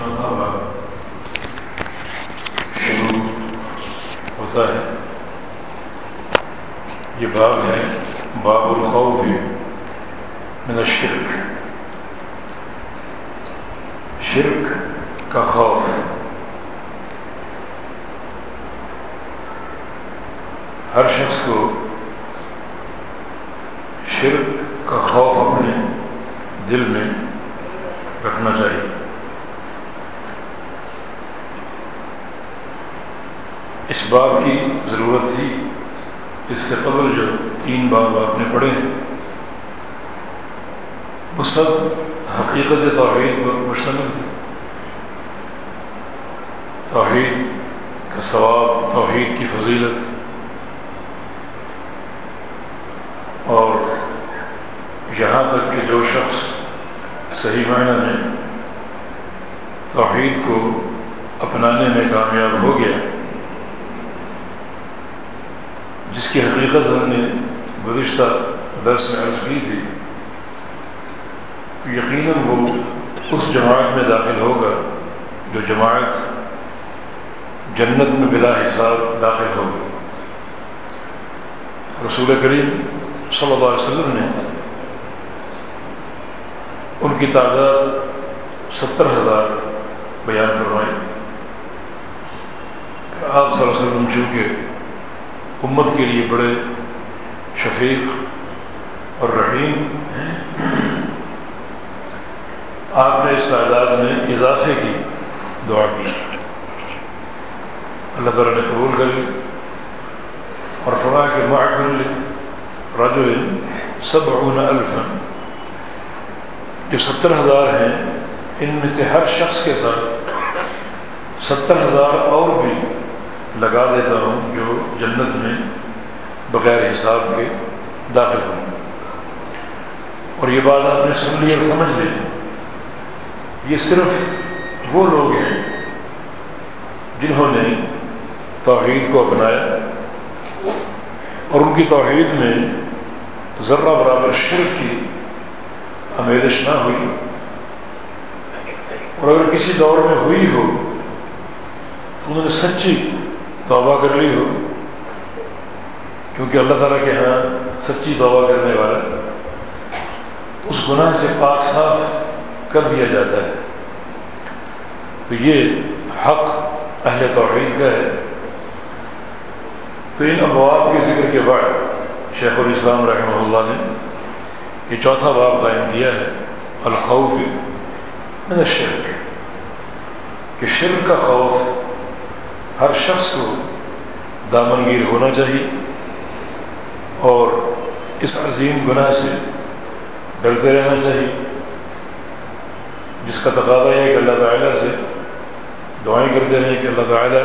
شروع ہوتا ہے یہ باب ہے باب الخوف من الشرک شرک کا خوف ہر شخص کو شرک کا خوف اپنے دل میں رکھنا چاہیے اس باب کی ضرورت تھی، اس سے قبل جو تین باب آپ نے پڑھے ہیں، وہ سب حقیقت توحید پر مشتمل تھے۔ توحید کا ثواب، توحید کی فضیلت۔ اور یہاں تک کہ جو شخص صحیح معنی میں توحید کو اپنانے میں کامیاب ہو گیا جس کی حقیقت ہم نے گزشتہ درس میں عرض کی تھی تو یقیناً وہ اس جماعت میں داخل ہوگا جو جماعت جنت میں بلا حساب داخل ہوگی۔ رسول کریم صلی اللہ علیہ وسلم نے ان کی تعداد ستر ہزار بیان فرمائی۔ آپ صلی اللہ علیہ وسلم چونکہ امت کے لیے بڑے شفیق اور رحیم ہیں آپ نے اس تعداد میں اضافے کی دعا کی اللہ تعالیٰ نے قبول کر اور فرمایا کہ معقل رجل سب الفن جو ستر ہزار ہیں، ان میں سے ہر شخص کے ساتھ ستر ہزار اور بھی لگا دیتا ہوں جو جنت میں بغیر حساب کے داخل ہوں گے۔ اور یہ بات آپ نے سن لی اور سمجھ لی۔ یہ صرف وہ لوگ ہیں جنہوں نے توحید کو اپنایا اور ان کی توحید میں ذرہ برابر شرک کی آمیدش نہ ہوئی۔ اور اگر کسی دور میں ہوئی ہو تو انہوں نے سچی توبہ کر لی ہو کیونکہ اللہ تعالیٰ کے ہاں سچی توبہ کرنے والا اس گناہ سے پاک صاف کر دیا جاتا ہے۔ تو یہ حق اہل توحید کا ہے۔ تو ان ابواب کے ذکر کے بعد شیخ الاسلام رحمہ اللہ نے یہ چوتھا باب قائم کیا ہے، الخوف من الشرک۔ کہ شرک کا خوف ہر شخص کو دامنگیر ہونا چاہیے اور اس عظیم گناہ سے ڈرتے رہنا چاہیے۔ جس کا تقاضا ہے کہ اللہ تعالیٰ سے دعائیں کرتے رہیں کہ اللہ تعالیٰ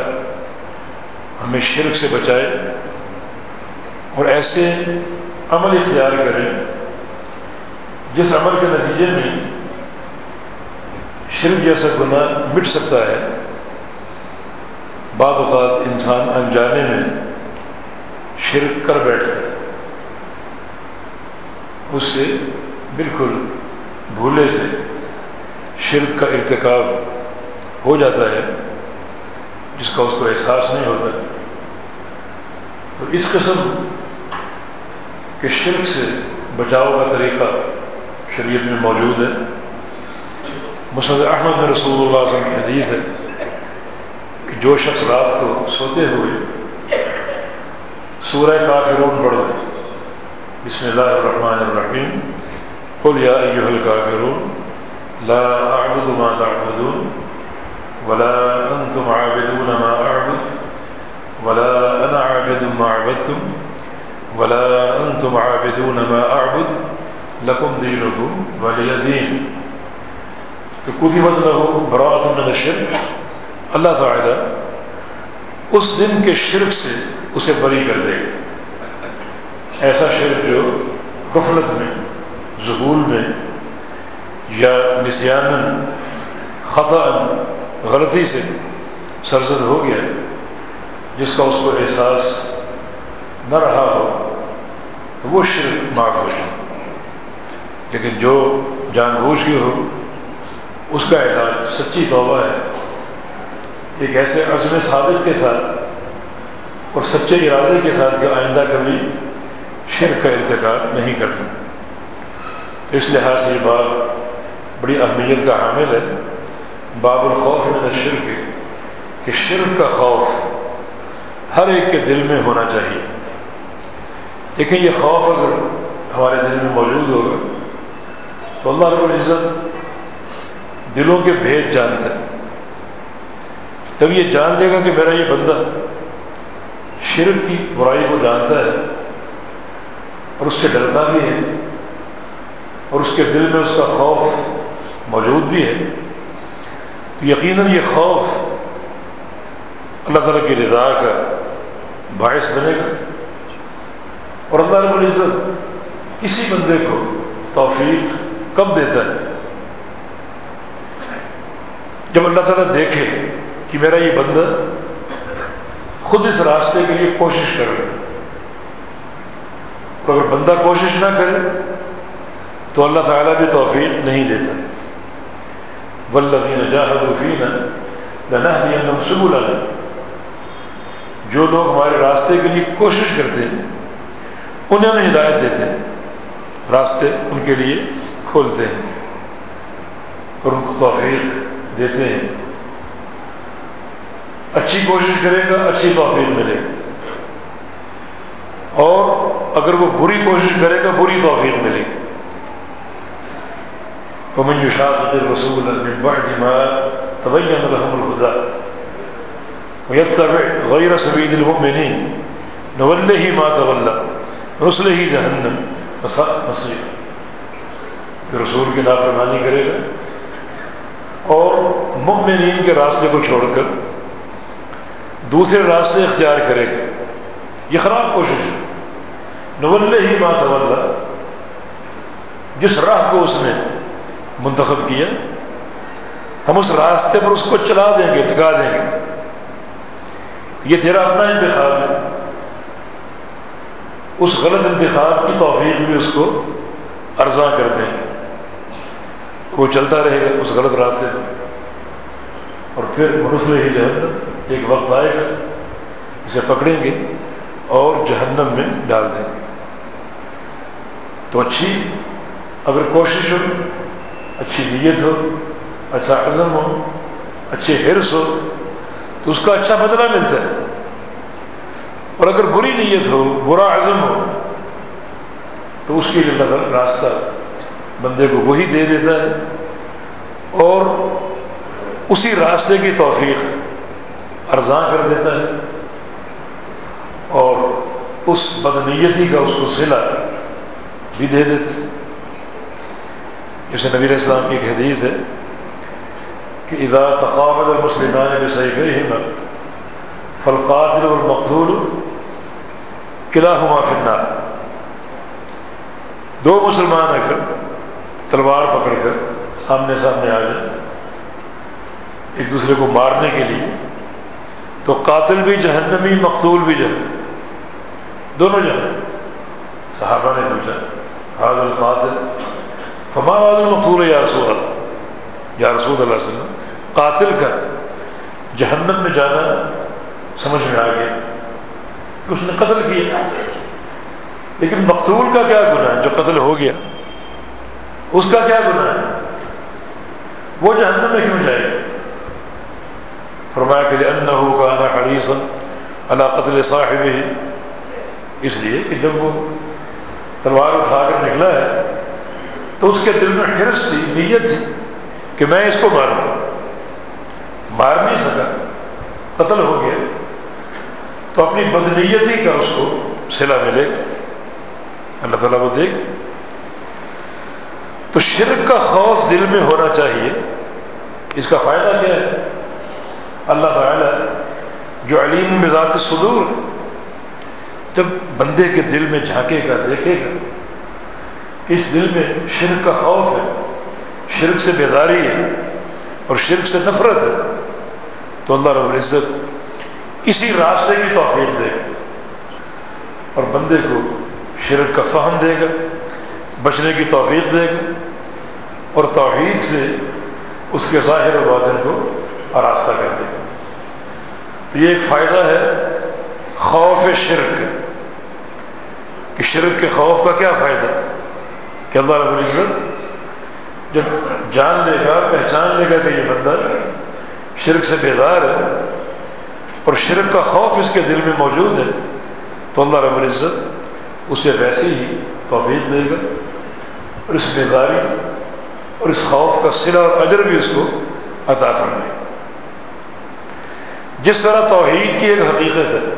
ہمیں شرک سے بچائے اور ایسے عمل اختیار کریں جس عمل کے نتیجے میں شرک جیسا گناہ مٹ سکتا ہے۔ بعض اوقات انسان انجانے میں شرک کر بیٹھتا ہے۔ اس سے بالکل بھولے سے شرک کا ارتکاب ہو جاتا ہے، جس کا اس کو احساس نہیں ہوتا۔ تو اس قسم کے شرک سے بچاؤ کا طریقہ شریعت میں موجود ہے۔ مسند احمد میں رسول اللہ علیہ وسلم کی حدیث ہے۔ کہ جو شخص رات کو سوتے ہوئے سورہ کافرون پڑھ لے۔ بسم اللہ الرحمن الرحیم۔ قل یا ایوہ الکافرون، لا اعبد ما تعبدون، ولا انتم عابدون ما اعبد، ولا انا عابد ما عبدتم، ولا انتم عابدون ما اعبد، لکم دین ولی دین۔ تو کفی مت لہو برات من شرک اللہ تعالیٰ اس دن کے شرک سے اسے بری کر دے گا۔ ایسا شرک جو غفلت میں ظہول میں یا نسیان خطا، غلطی سے سرزد ہو گیا، جس کا اس کو احساس نہ رہا ہو، تو وہ شرک معاف ہو جائے۔ لیکن جو جان بوجھ کے ہو، اس کا علاج سچی توبہ ہے۔ ایک ایسے عزم صادق کے ساتھ اور سچے ارادے کے ساتھ کہ آئندہ کبھی شرک کا ارتکاب نہیں کرنا۔ تو اس لحاظ سے یہ بات بڑی اہمیت کا حامل ہے۔ باب الخوف میں شرک کہ شرک کا خوف ہر ایک کے دل میں ہونا چاہیے۔ دیکھیں، یہ خوف اگر ہمارے دل میں موجود ہوگا تو اللہ رب العزت دلوں کے بھید جانتا ہے۔ تب یہ جان لے گا کہ میرا یہ بندہ شرک کی برائی کو جانتا ہے اور اس سے ڈرتا بھی ہے اور اس کے دل میں اس کا خوف موجود بھی ہے، تو یقیناً یہ خوف اللہ تعالیٰ کی رضا کا باعث بنے گا۔ اور اللہ رب العزت کسی بندے کو توفیق کب دیتا ہے؟ جب اللہ تعالیٰ دیکھے کہ میرا یہ بندہ خود اس راستے کے لیے کوشش کر رہا ہے۔ اور اگر بندہ کوشش نہ کرے تو اللہ تعالیٰ بھی توفیق نہیں دیتا۔ ولبین جاہد الفین جو لوگ ہمارے راستے کے لیے کوشش کرتے ہیں، انہیں ہمیں ہدایت دیتے ہیں۔ راستے ان کے لیے کھولتے ہیں اور ان کو توفیق دیتے ہیں۔ اچھی کوشش کرے گا، اچھی توفیق ملے گی۔ اور اگر وہ بری کوشش کرے گا، بری توفیق ملے گی۔ ومن يشاقق الرسول من بعد ما تبين لهم الهدى ويتبع غير سبيل المؤمنين نوله ما تولى رسله جهنم وساء کہ رسول کی نافرمانی کرے گا اور مؤمنین کے راستے کو چھوڑ کر دوسرے راستے اختیار کرے گا۔ یہ خراب کوشش ہے۔ نول ہی ما تولا۔ جس راہ کو اس نے منتخب کیا، ہم اس راستے پر اس کو چلا دیں گے، لگا دیں گے۔ یہ تیرا اپنا انتخاب ہے۔ اس غلط انتخاب کی توفیق بھی اس کو ارزاں کر دیں گے۔ وہ چلتا رہے گا اس غلط راستے پر۔ اور پھر مرسل ہی جہنم۔ ایک وقت آئے گا، اسے پکڑیں گے اور جہنم میں ڈال دیں گے۔ تو اچھی اگر کوشش ہو، اچھی نیت ہو اچھا عزم ہو اچھے حرص ہو، تو اس کا اچھا بدلہ ملتا ہے۔ اور اگر بری نیت ہو، برا عزم ہو، تو اس کے لیے راستہ بندے کو وہی دے دیتا ہے اور اسی راستے کی توفیق ارزاں کر دیتا ہے اور اس بدنیتی کا اس کو سلا بھی دے دیتے ہیں جیسے نبیر اسلام کی ایک حدیث ہے کہ ادا تقابل المسلمان بصیف ہمت فلقاتل المقصول قلعہ ہما فنار دو مسلمان اگر تلوار پکڑ کر آمنے سامنے آ جائیں، ایک دوسرے کو مارنے کے لیے تو قاتل بھی جہنمی، مقتول بھی جہنمی۔ دونوں جہنم۔ صحابہ نے پوچھا حاضر القاتل؟ فما المقصول یا رسول اللہ؟ یا رسول اللہ علیہ وسلم، قاتل کا جہنم میں جانا سمجھ میں آ گیا۔ کہ اس نے قتل کیا۔ لیکن مقتول کا کیا گناہ ہے؟ جو قتل ہو گیا، اس کا کیا گناہ ہے؟ وہ جہنم میں کیوں جائے گا؟ فرمایا کہ ان کا نا حریث اللہ تعالیٰ میں ہے جو علیم بذات صدور جب بندے کے دل میں جھانکے گا، دیکھے گا اس دل میں شرک کا خوف ہے، شرک سے بیداری ہے اور شرک سے نفرت ہے، تو اللہ رب العزت اسی راستے کی توفیق دے گا اور بندے کو شرک کا فہم دے گا، بچنے کی توفیق دے گا اور توحید سے اس کے ظاہر و باطن کو آراستہ کر دے۔ تو یہ ایک فائدہ ہے خوف شرک۔ کہ شرک کے خوف کا کیا فائدہ؟ کہ اللہ رب العزت جب جان لے گا، پہچان لے گا کہ یہ بندہ شرک سے بیدار ہے اور شرک کا خوف اس کے دل میں موجود ہے، تو اللہ رب العزت اسے ویسے ہی توفیق دے گا اور اس بیزاری اور اس خوف کا سلا اور اجر بھی اس کو عطا فرمائے جس طرح توحید کی ایک حقیقت ہے،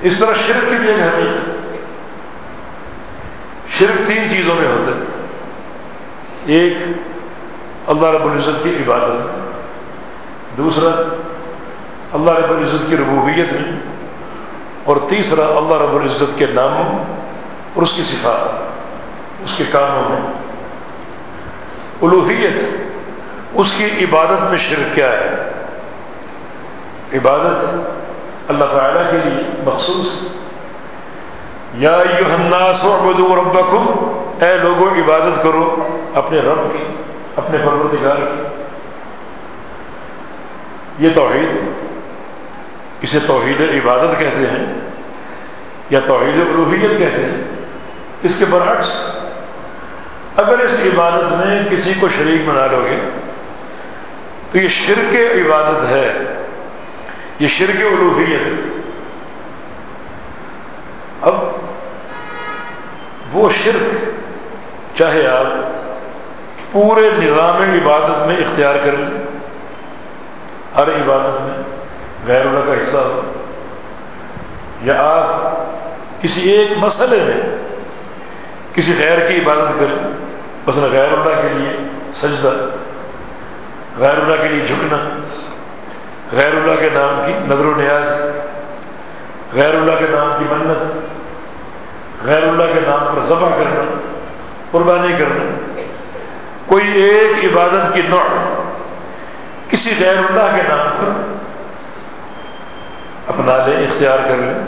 اس طرح شرک کی بھی ایک حقیقت ہے۔ شرک تین چیزوں میں ہوتا ہے۔ ایک، اللہ رب العزت کی عبادت دوسرا، اللہ رب العزت کی ربوبیت میں اور تیسرا، اللہ رب العزت کے ناموں اور اس کی صفات، اس کے کاموں میں۔ الوحیت، اس کی عبادت میں شرک کیا ہے؟ عبادت اللہ تعالیٰ کے لیے مخصوص یا الناس اعبدوا ربکم، اے لوگوں عبادت کرو اپنے رب کی، اپنے پروردگار کی۔ یہ توحید ہے۔ اسے توحید عبادت کہتے ہیں، یا توحید الوحیت کہتے ہیں۔ اس کے برعکس، اگر اس عبادت میں کسی کو شریک بنا لو گے تو یہ شرک عبادت ہے۔ یہ شرک الوحیت ہے۔ اب وہ شرک چاہے آپ پورے نظام عبادت میں اختیار کر لیں، ہر عبادت میں غیر اللہ کا حصہ ہو، یا آپ کسی ایک مسئلے میں کسی غیر کی عبادت کریں، مثلا غیر اللہ کے لیے سجدہ، غیر اللہ کے لیے جھکنا غیر اللہ کے نام کی نظر و نیاز غیر اللہ کے نام کی منت غیر اللہ کے نام پر ذبح کرنا، قربانی کرنا، کوئی ایک عبادت کی نوع کسی غیر اللہ کے نام پر اپنا لیں اختیار کر لیں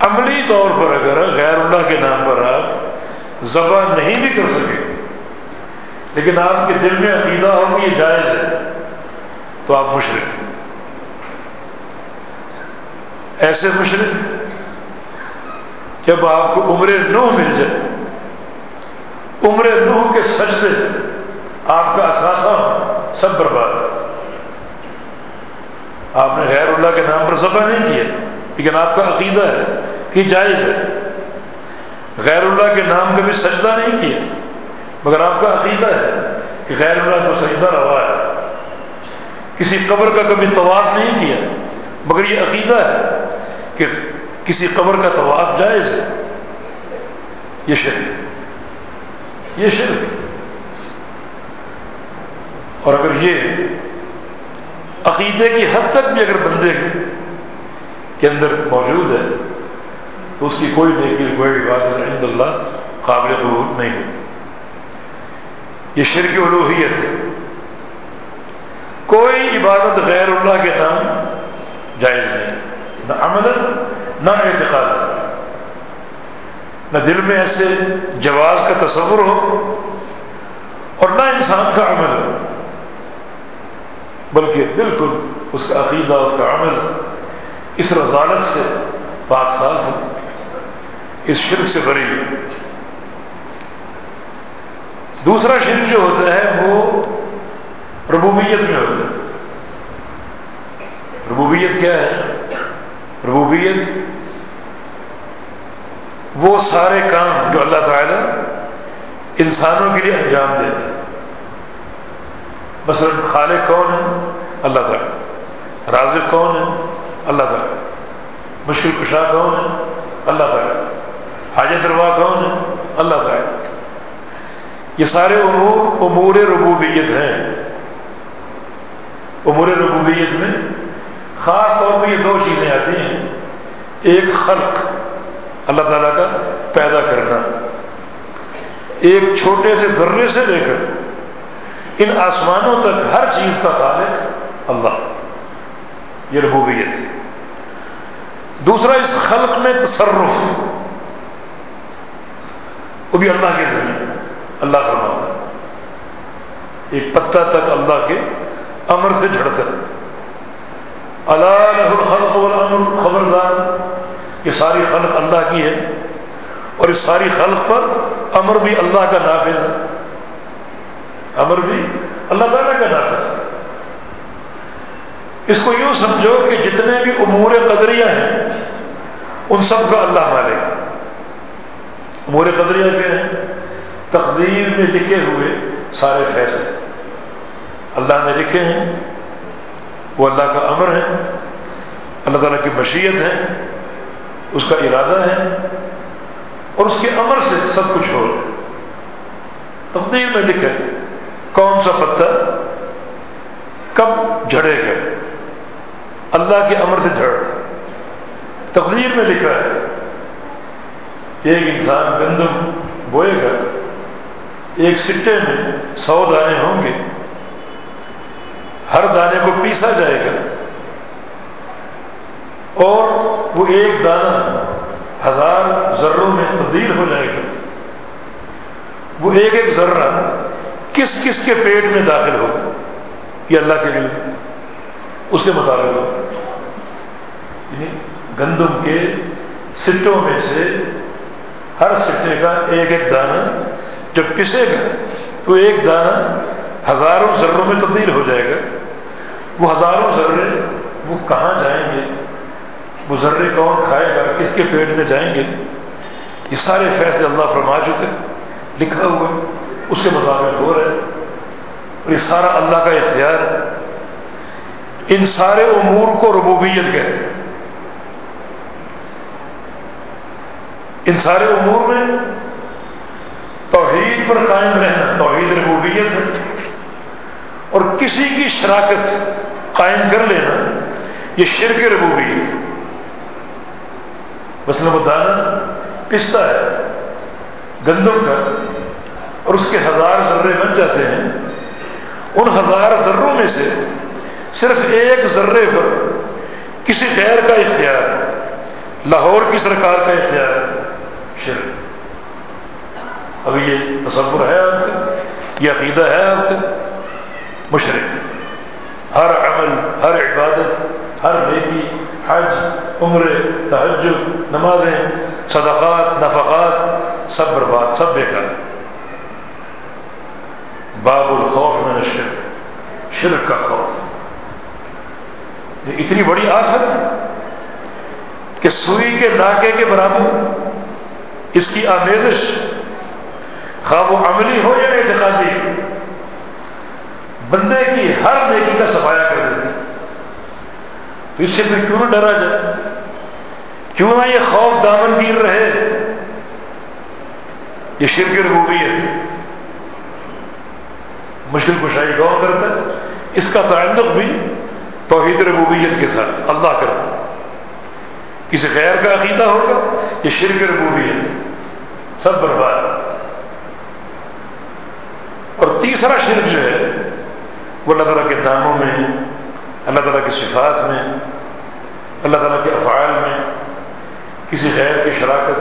عملی طور پر اگر غیر اللہ کے نام پر آپ ذبح نہیں بھی کر سکے، لیکن آپ کے دل میں عقیدہ ہو کہ یہ جائز ہے۔ تو آپ مشرق ایسے مشرق جب آپ کو عمر نوح مل جائے، عمر نوح کے سجدے آپ کا اثاثہ سب برباد آپ نے غیر اللہ کے نام پر ذبح نہیں کیا، لیکن آپ کا عقیدہ ہے کہ جائز ہے۔ غیر اللہ کے نام کا بھی سجدہ نہیں کیا، مگر آپ کا عقیدہ ہے کہ غیر اللہ کو سجدہ روا ہے۔ کسی قبر کا کبھی طواف نہیں کیا، مگر یہ عقیدہ ہے کہ کسی قبر کا طواف جائز ہے۔ یہ شرک یہ شرک اور اگر یہ عقیدے کی حد تک بھی اگر بندے کے اندر موجود ہے، تو اس کی کوئی نیکی کوئی عبادت عند اللہ قابل قبول نہیں ہوگی یہ شرک الوحیت ہے۔ کوئی عبادت غیر اللہ کے نام جائز نہیں۔ نہ عمل، نہ اعتقاد۔ نہ دل میں ایسے جواز کا تصور ہو اور نہ انسان کا عمل ہو بلکہ بالکل اس کا عقیدہ، اس کا عمل اس رضالت سے پاک صاف ہو، اس شرک سے بری دوسرا شرک جو ہوتا ہے وہ ربوبیت میں ہوتا ہے۔ ربوبیت کیا ہے؟ ربوبیت وہ سارے کام جو اللہ تعالیٰ انسانوں کے لیے انجام دیتے ہیں۔ مثلا خالق کون ہے؟ اللہ تعالیٰ۔ رازق کون ہے؟ اللہ تعالیٰ۔ مشکل کشا کون ہے؟ اللہ تعالیٰ۔ حاجت روا کون ہے؟ اللہ تعالیٰ۔ یہ سارے امور امور ربوبیت ہیں۔ امور ربوبیت میں خاص طور پہ یہ دو چیزیں آتی ہیں۔ ایک خلق، اللہ تعالیٰ کا پیدا کرنا۔ ایک چھوٹے سے ذرے سے لے کر ان آسمانوں تک ہر چیز کا خالق اللہ۔ یہ ربوبیت۔ ہے دوسرا، اس خلق میں تصرف۔ وہ بھی اللہ کے ذریعے اللہ فرماتا ایک پتا تک اللہ کے امر سے جھڑتا ہے۔ اللہ الخلق والامر، خبردار یہ ساری خلق اللہ کی ہے اور اس ساری خلق پر امر بھی اللہ کا نافذ ہے۔ امر بھی اللہ تعالیٰ کا نافذ ہے۔ اس کو یوں سمجھو کہ جتنے بھی امور قدریہ ہیں، ان سب کا اللہ مالک امور قدریہ کے ہیں؟ تقدیر میں لکھے ہوئے سارے فیصلے۔ اللہ نے لکھے ہیں، وہ اللہ کا امر ہے، اللہ تعالیٰ کی مشیت ہے، اس کا ارادہ ہے، اور اس کے امر سے سب کچھ ہو۔ رہا ہے تقدیر میں لکھا ہے، کون سا پتھر کب جھڑے گا؟ اللہ کے امر سے جھڑ۔ رہا تقدیر میں لکھا ہے، ایک انسان گندم بوئے گا، ایک سٹے میں سو دانے ہوں گے۔ ہر دانے کو پیسا جائے گا۔ اور وہ ایک دانہ ہزار ذروں میں تبدیل ہو جائے گا۔ وہ ایک ایک ذرہ کس کس کے پیٹ میں داخل ہوگا؟ یہ اللہ کے علم ہے۔ اس کے مطابق۔ ہوگا یعنی گندم کے سٹوں میں سے ہر سٹے کا ایک ایک دانہ جب پسے گا تو ایک دانہ ہزاروں ذروں میں تبدیل ہو جائے گا۔ وہ ہزاروں ذرے وہ کہاں جائیں گے؟ وہ ذرے کون کھائے گا؟ کس کے پیٹ میں جائیں گے؟ یہ سارے فیصلے اللہ فرما چکے لکھا ہوا اس کے مطابق ہو رہے اور یہ سارا اللہ کا اختیار ہے۔ ان سارے امور کو ربوبیت کہتے ہیں۔ ان سارے امور میں توحید پر قائم رہنا، توحید ربوبیت ہے۔ اور کسی کی شراکت قائم کر لینا، یہ شرک ربوبیت۔ مثلا وہ دانا پستا ہے، گندم کا، اور اس کے ہزار ذرے بن جاتے ہیں۔ ان ہزار ذروں میں سے صرف ایک ذرے پر کسی غیر کا اختیار، لاہور کی سرکار کا اختیار شرک۔ اب یہ تصور ہے آپ کا، یہ عقیدہ ہے آپ کا مشرق ہر عمل، ہر عبادت، ہر نیکی، حج عمر تحجد نمازیں، صدقات، نفقات، سب برباد، سب بیکار۔ باب الخوف میں شرک شرک کا خوف۔ یہ اتنی بڑی آفت کہ سوئی کے ناکے کے برابر اس کی آمیزش، خواب و عملی ہو یا اعتقادی؟ بندے کی ہر نیکی کا صفایا کر دیتی تو اس سے پھر کیوں نہ ڈرا جائے؟ کیوں نہ یہ خوف دامن گیر رہے؟ یہ شرک ربوبیت ہے۔ مشکل کشائی گاؤں کرتا ہے۔ اس کا تعلق بھی توحید ربوبیت کے ساتھ، اللہ کرتا ہے۔ کسی غیر کا عقیدہ ہوگا، یہ شرک ربوبیت سب برباد۔ اور تیسرا شرک جو ہے وہ اللہ تعالیٰ کے ناموں میں، اللہ تعالیٰ کی صفات میں، اللہ تعالیٰ کے افعال میں، کسی غیر کی شراکت،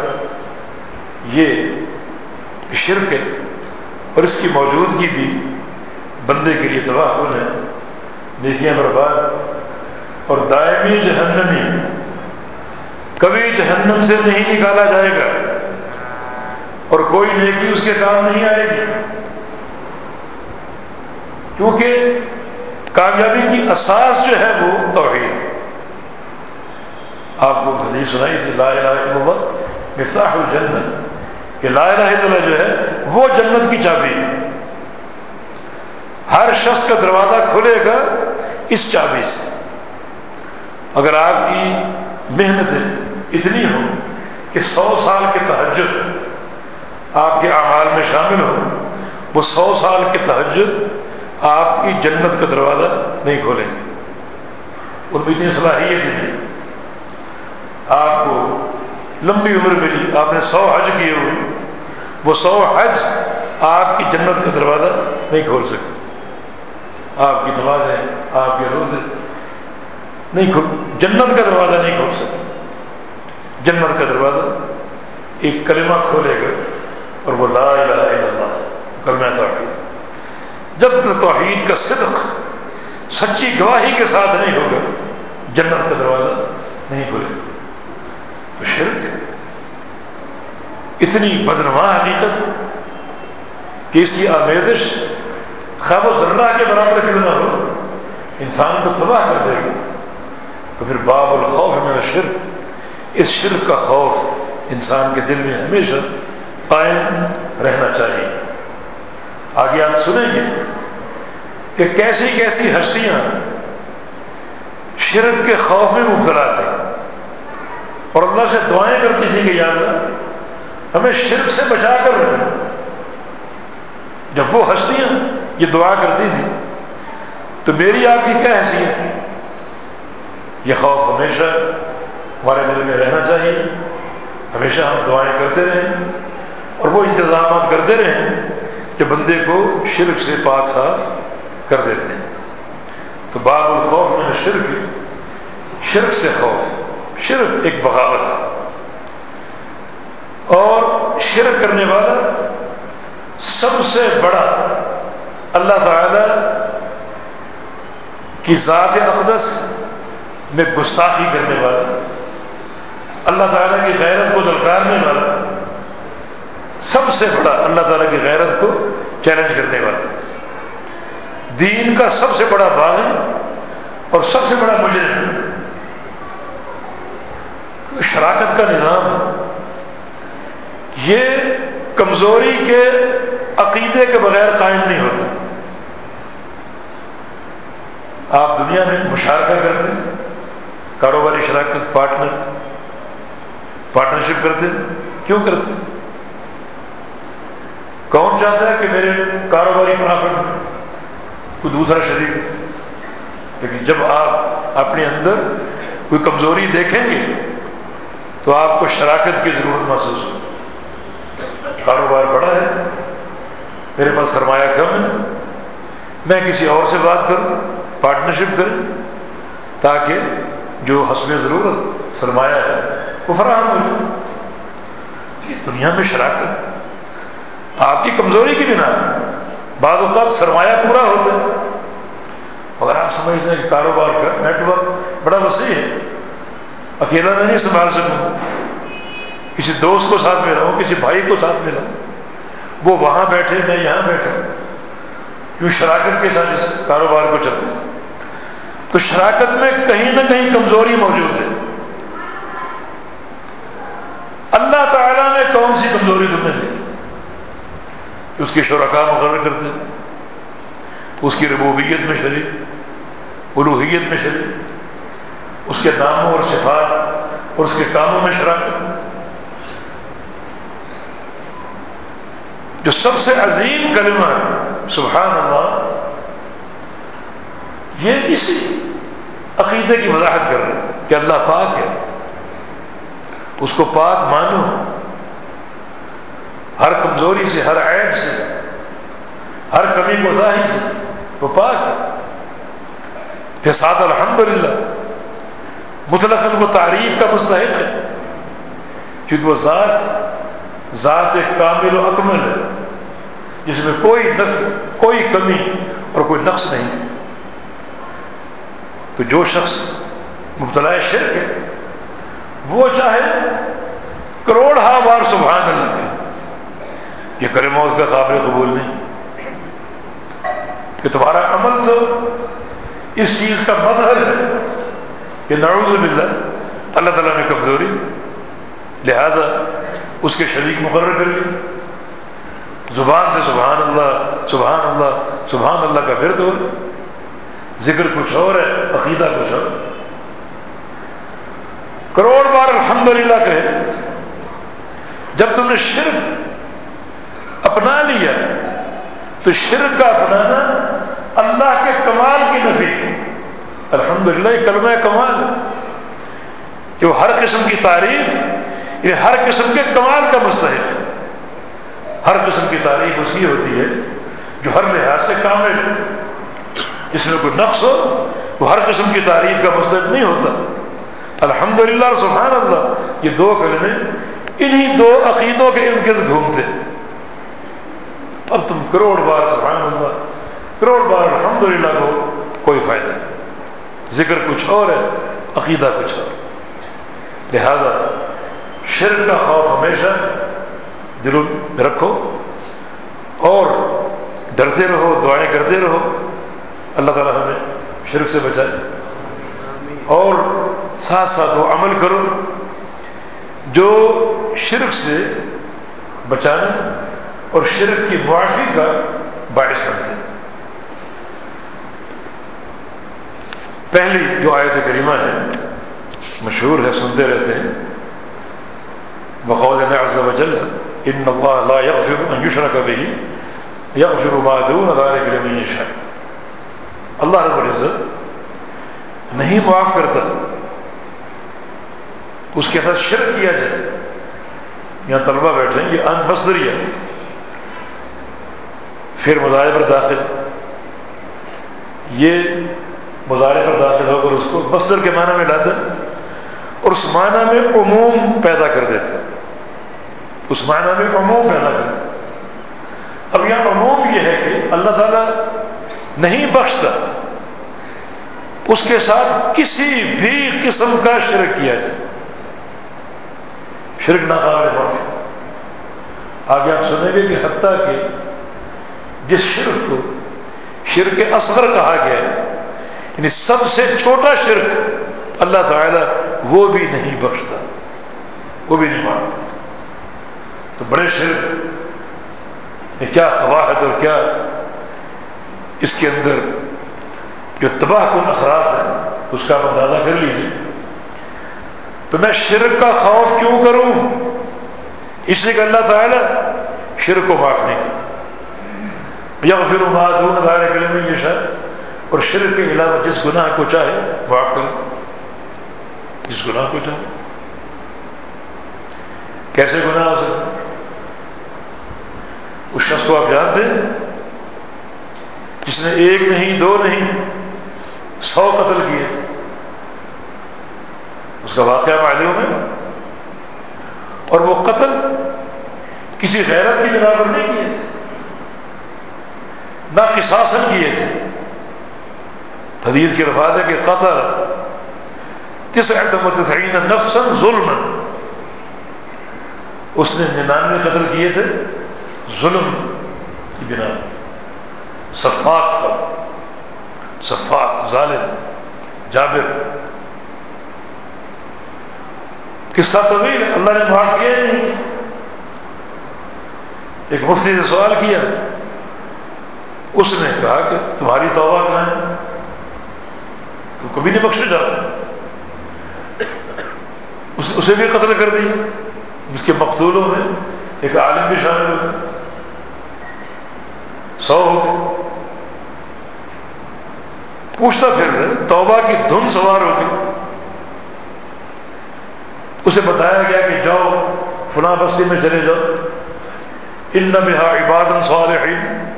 یہ شرک ہے اور اس کی موجودگی بھی بندے کے لیے تباہ کن ہے، نیکیاں برباد اور دائمی جہنمی کبھی جہنم سے نہیں نکالا جائے گا اور کوئی نیکی اس کے کام نہیں آئے گی۔ کیونکہ کامیابی کی اساس جو ہے وہ توحید آپ کو حدیث سنائی تھی، لا الہ الا اللہ، مفتاح الجنت کہ لا الہ الا اللہ جو ہے، وہ جنت کی چابی ہر شخص کا دروازہ کھلے گا اس چابی سے۔ اگر آپ کی محنتیں اتنی ہوں کہ سو سال کے تحجد آپ کے اعمال میں شامل ہوں، وہ سو سال کے تحجد آپ کی جنت کا دروازہ نہیں کھولیں گے۔ ان میں اتنی صلاحیت ہی نہیں آپ کو لمبی عمر ملی۔ آپ نے سو حج کیے ہوئے۔ وہ سو حج آپ کی جنت کا دروازہ نہیں کھول سکے۔ آپ کی نمازیں آپ کے روزے نہیں کھول، جنت کا دروازہ نہیں کھول سکے۔ جنت کا دروازہ ایک کلمہ کھولے گا اور وہ لا الہ الا اللہ۔ کلمہ توحید۔ جب تک توحید کا صدق سچی گواہی کے ساتھ نہیں ہوگا، جنت کا دروازہ نہیں کھلے تو شرک اتنی بدنما حقیقت کہ اس کی آمیدش خواب و ذرہ کے برابر کیوں نہ ہو، انسان کو تباہ کر دے گا تو پھر باب الخوف میرا شرک اس شرک کا خوف انسان کے دل میں ہمیشہ قائم رہنا چاہیے۔ آگے آپ سنیں گے۔ کہ کیسی کیسی ہستیاں شرک کے خوف میں مبتلا تھے۔ اور اللہ سے دعائیں کرتی تھی کہ یا اللہ، ہمیں شرک سے بچا کر رکھنا جب وہ ہستیاں یہ دعا کرتی تھی تو میری آپ کی کیا حیثیت تھی؟ یہ خوف ہمیشہ ہمارے دل میں رہنا چاہیے۔ ہمیشہ ہم دعائیں کرتے رہیں اور وہ انتظامات کرتے رہیں جو بندے کو شرک سے پاک صاف کر دیتے ہیں۔ تو باب الخوف میں شرک شرک سے خوف، شرک ایک بغاوت ہے۔ اور شرک کرنے والا سب سے بڑا اللہ تعالی کی ذات اقدس میں گستاخی کرنے والا، اللہ تعالیٰ کی غیرت کو دلکارنے والا، سب سے بڑا اللہ تعالیٰ کی غیرت کو چیلنج کرنے والا۔ دین کا سب سے بڑا باغ اور سب سے بڑا مجرم شراکت کا نظام یہ کمزوری کے عقیدے کے بغیر قائم نہیں ہوتا۔ آپ دنیا میں مشارکہ کرتے ہیں، کاروباری شراکت، پارٹنر، پارٹنرشپ کرتے ہیں۔ کیوں کرتے ہیں؟ کون چاہتا ہے کہ میرے کاروباری پرافٹ میں کوئی دوسرا شریک لیکن جب آپ اپنے اندر کوئی کمزوری دیکھیں گے، تو آپ کو شراکت کی ضرورت محسوس ہو کاروبار بڑا ہے۔ میرے پاس سرمایہ کم ہے۔ میں کسی اور سے بات کروں پارٹنرشپ کروں تاکہ جو حسب ضرورت، سرمایہ ہے، وہ فراہم ہو دنیا میں شراکت، آپ کی کمزوری کی بنا بعض اوقات سرمایہ پورا ہوتا ہے۔ اگر آپ سمجھتے ہیں کہ کاروبار کا نیٹ ورک بڑا وسیع ہے۔ اکیلا میں نہیں سنبھال سکوں۔ کسی دوست کو ساتھ میں رہوں، کسی بھائی کو ساتھ میں رہوں۔ وہ وہاں بیٹھے، میں یہاں بیٹھا۔ کیوں شراکت کے ساتھ اس کاروبار کو چلائیں تو شراکت میں کہیں نہ کہیں کمزوری موجود ہے۔ اللہ تعالیٰ نے کون سی کمزوری تم نے دی؟ اس کی شرکا مقرر کرتے اس کی ربوبیت میں شریک الوحیت میں شریک، اس کے ناموں اور صفات اور اس کے کاموں میں شراکت۔ جو سب سے عظیم کلمہ ہے سبحان اللہ یہ اسی عقیدے کی وضاحت کر رہے ہیں کہ اللہ پاک ہے۔ اس کو پاک مانو۔ ہر کمزوری سے، ہر عیب سے، ہر کمی کو سے، وہ پاک ہے۔ پھر ساتھ الحمد للہ مطلق وہ تعریف کا مستحق ہے۔ کیونکہ وہ ذات ذات ایک کامل و اکمل ہے۔ جس میں کوئی نف کوئی کمی اور کوئی نقص نہیں ہے۔ تو جو شخص مبتلا شرک ہے، وہ چاہے کروڑ ہا بار سبحان اللہ کے یہ کلمہ اس کا قابل قبول نہیں۔ کہ تمہارا عمل تو اس چیز کا مظہر ہے کہ نعوذ باللہ اللہ تعالیٰ میں کمزوری، لہذا اس کے شریک مقرر کر لی زبان سے سبحان اللہ سبحان اللہ سبحان اللہ کا ورد ہو۔ ذکر کچھ اور ہے، عقیدہ کچھ اور۔ کروڑ بار الحمدللہ کہے، جب تم نے شرک اپنا لیا۔ تو شرک کا اپنانا اللہ کے کمال کی نفی۔ الحمدللہ، یہ کلمہ کمال ہے۔ کہ وہ ہر قسم کی تعریف، یہ ہر قسم کے کمال کا مستحق ہے۔ ہر قسم کی تعریف اس کی ہوتی ہے جو ہر لحاظ سے کامل ہے۔ اس میں کوئی نقص ہو، وہ ہر قسم کی تعریف کا مستحق نہیں ہوتا۔ الحمد للہ سبحان اللہ، یہ دو کلمے انہی دو عقیدوں کے ارد گرد گھومتے اب تم کروڑ بار سبحان اللہ، کروڑ بار الحمد للہ کو کوئی فائدہ نہیں۔ ذکر کچھ اور ہے، عقیدہ کچھ اور۔ لہذا شرک کا خوف ہمیشہ دلوں میں رکھو اور ڈرتے رہو، دعائیں کرتے رہو۔ اللہ تعالیٰ ہمیں شرک سے بچائے۔ اور ساتھ ساتھ وہ عمل کرو جو شرک سے بچانے اور شرک کی معافی کا باعث بنتے ہیں۔ پہلی جو آیت کریمہ ہے، مشہور ہے، سنتے رہتے ہیں۔ بقول عز وجل ان اللہ لا يغفر ان يشرك به يغفر ما دون ذلك لمن يشاء اللہ رب العزت نہیں معاف کرتا، اس کے ساتھ شرک کیا جائے۔ یہاں طلبہ بیٹھے ہیں، یہ ان مصدری ہے پھر مظاہرے پر داخل۔ یہ مظاہرے پر داخل ہو کر اس کو مصدر کے معنی میں لاتے اور اس معنی میں عموم پیدا کر دیتے۔ اس معنی میں عموم پیدا کر دیتے۔ اب یہاں عموم یہ ہے کہ اللہ تعالیٰ نہیں بخشتا اس کے ساتھ کسی بھی قسم کا شرک کیا جائے۔ شرک ناقابل معافی آگے آپ سنیں گے کہ حتیٰ کہ جس شرک کو شرک اصغر کہا گیا ہے یعنی سب سے چھوٹا شرک اللہ تعالی وہ بھی نہیں بخشتا، وہ بھی نہیں مانتا۔ تو بڑے شرک کیا قواہد اور کیا اس کے اندر جو تباہ کن اثرات ہیں، اس کا آپ اندازہ کر لیجیے تو میں شرک کا خوف کیوں کروں؟ اس لیے کہ اللہ تعالیٰ شرک کو معاف نہیں کرتا۔ یا پھر معذور ادارے کلم یہ شاید اور شرک کے علاوہ جس گناہ کو چاہے، معاف کر دو جس گناہ کو چاہے۔ کیسے گناہ ہو سکتے اس شخص کو آپ جانتے ہیں؟ جس نے ایک نہیں، دو نہیں، سو قتل کیے۔ تھے اس کا واقعہ معلوم ہے۔ اور وہ قتل کسی غیرت کی بنا پر نہیں کیے تھے۔ نہ کساسن کیے تھے۔ حدیث کی رفات ہے کہ قتل کس اعتماد نفسن ظلم اس نے ننانوے قتل کیے تھے۔ ظلم کی بنا صفات تھا۔ صفات ظالم، جابر۔ قصہ طویل اللہ نے معاف کیا نہیں۔ ایک مفتی سے سوال کیا۔ اس نے کہا کہ تمہاری توبہ کہاں ہے تو کبھی نہیں بخشے جا اسے بھی قتل کر دیا۔ اس کے مقتولوں میں ایک عالم بھی شامل ہو گئے سو ہو گئے۔ پوچھتا پھر توبہ کی دھن سوار ہو گئی۔ اسے بتایا گیا کہ جاؤ، فلاں بستی میں چلے جاؤ۔ ان بہا عبادن صالحین۔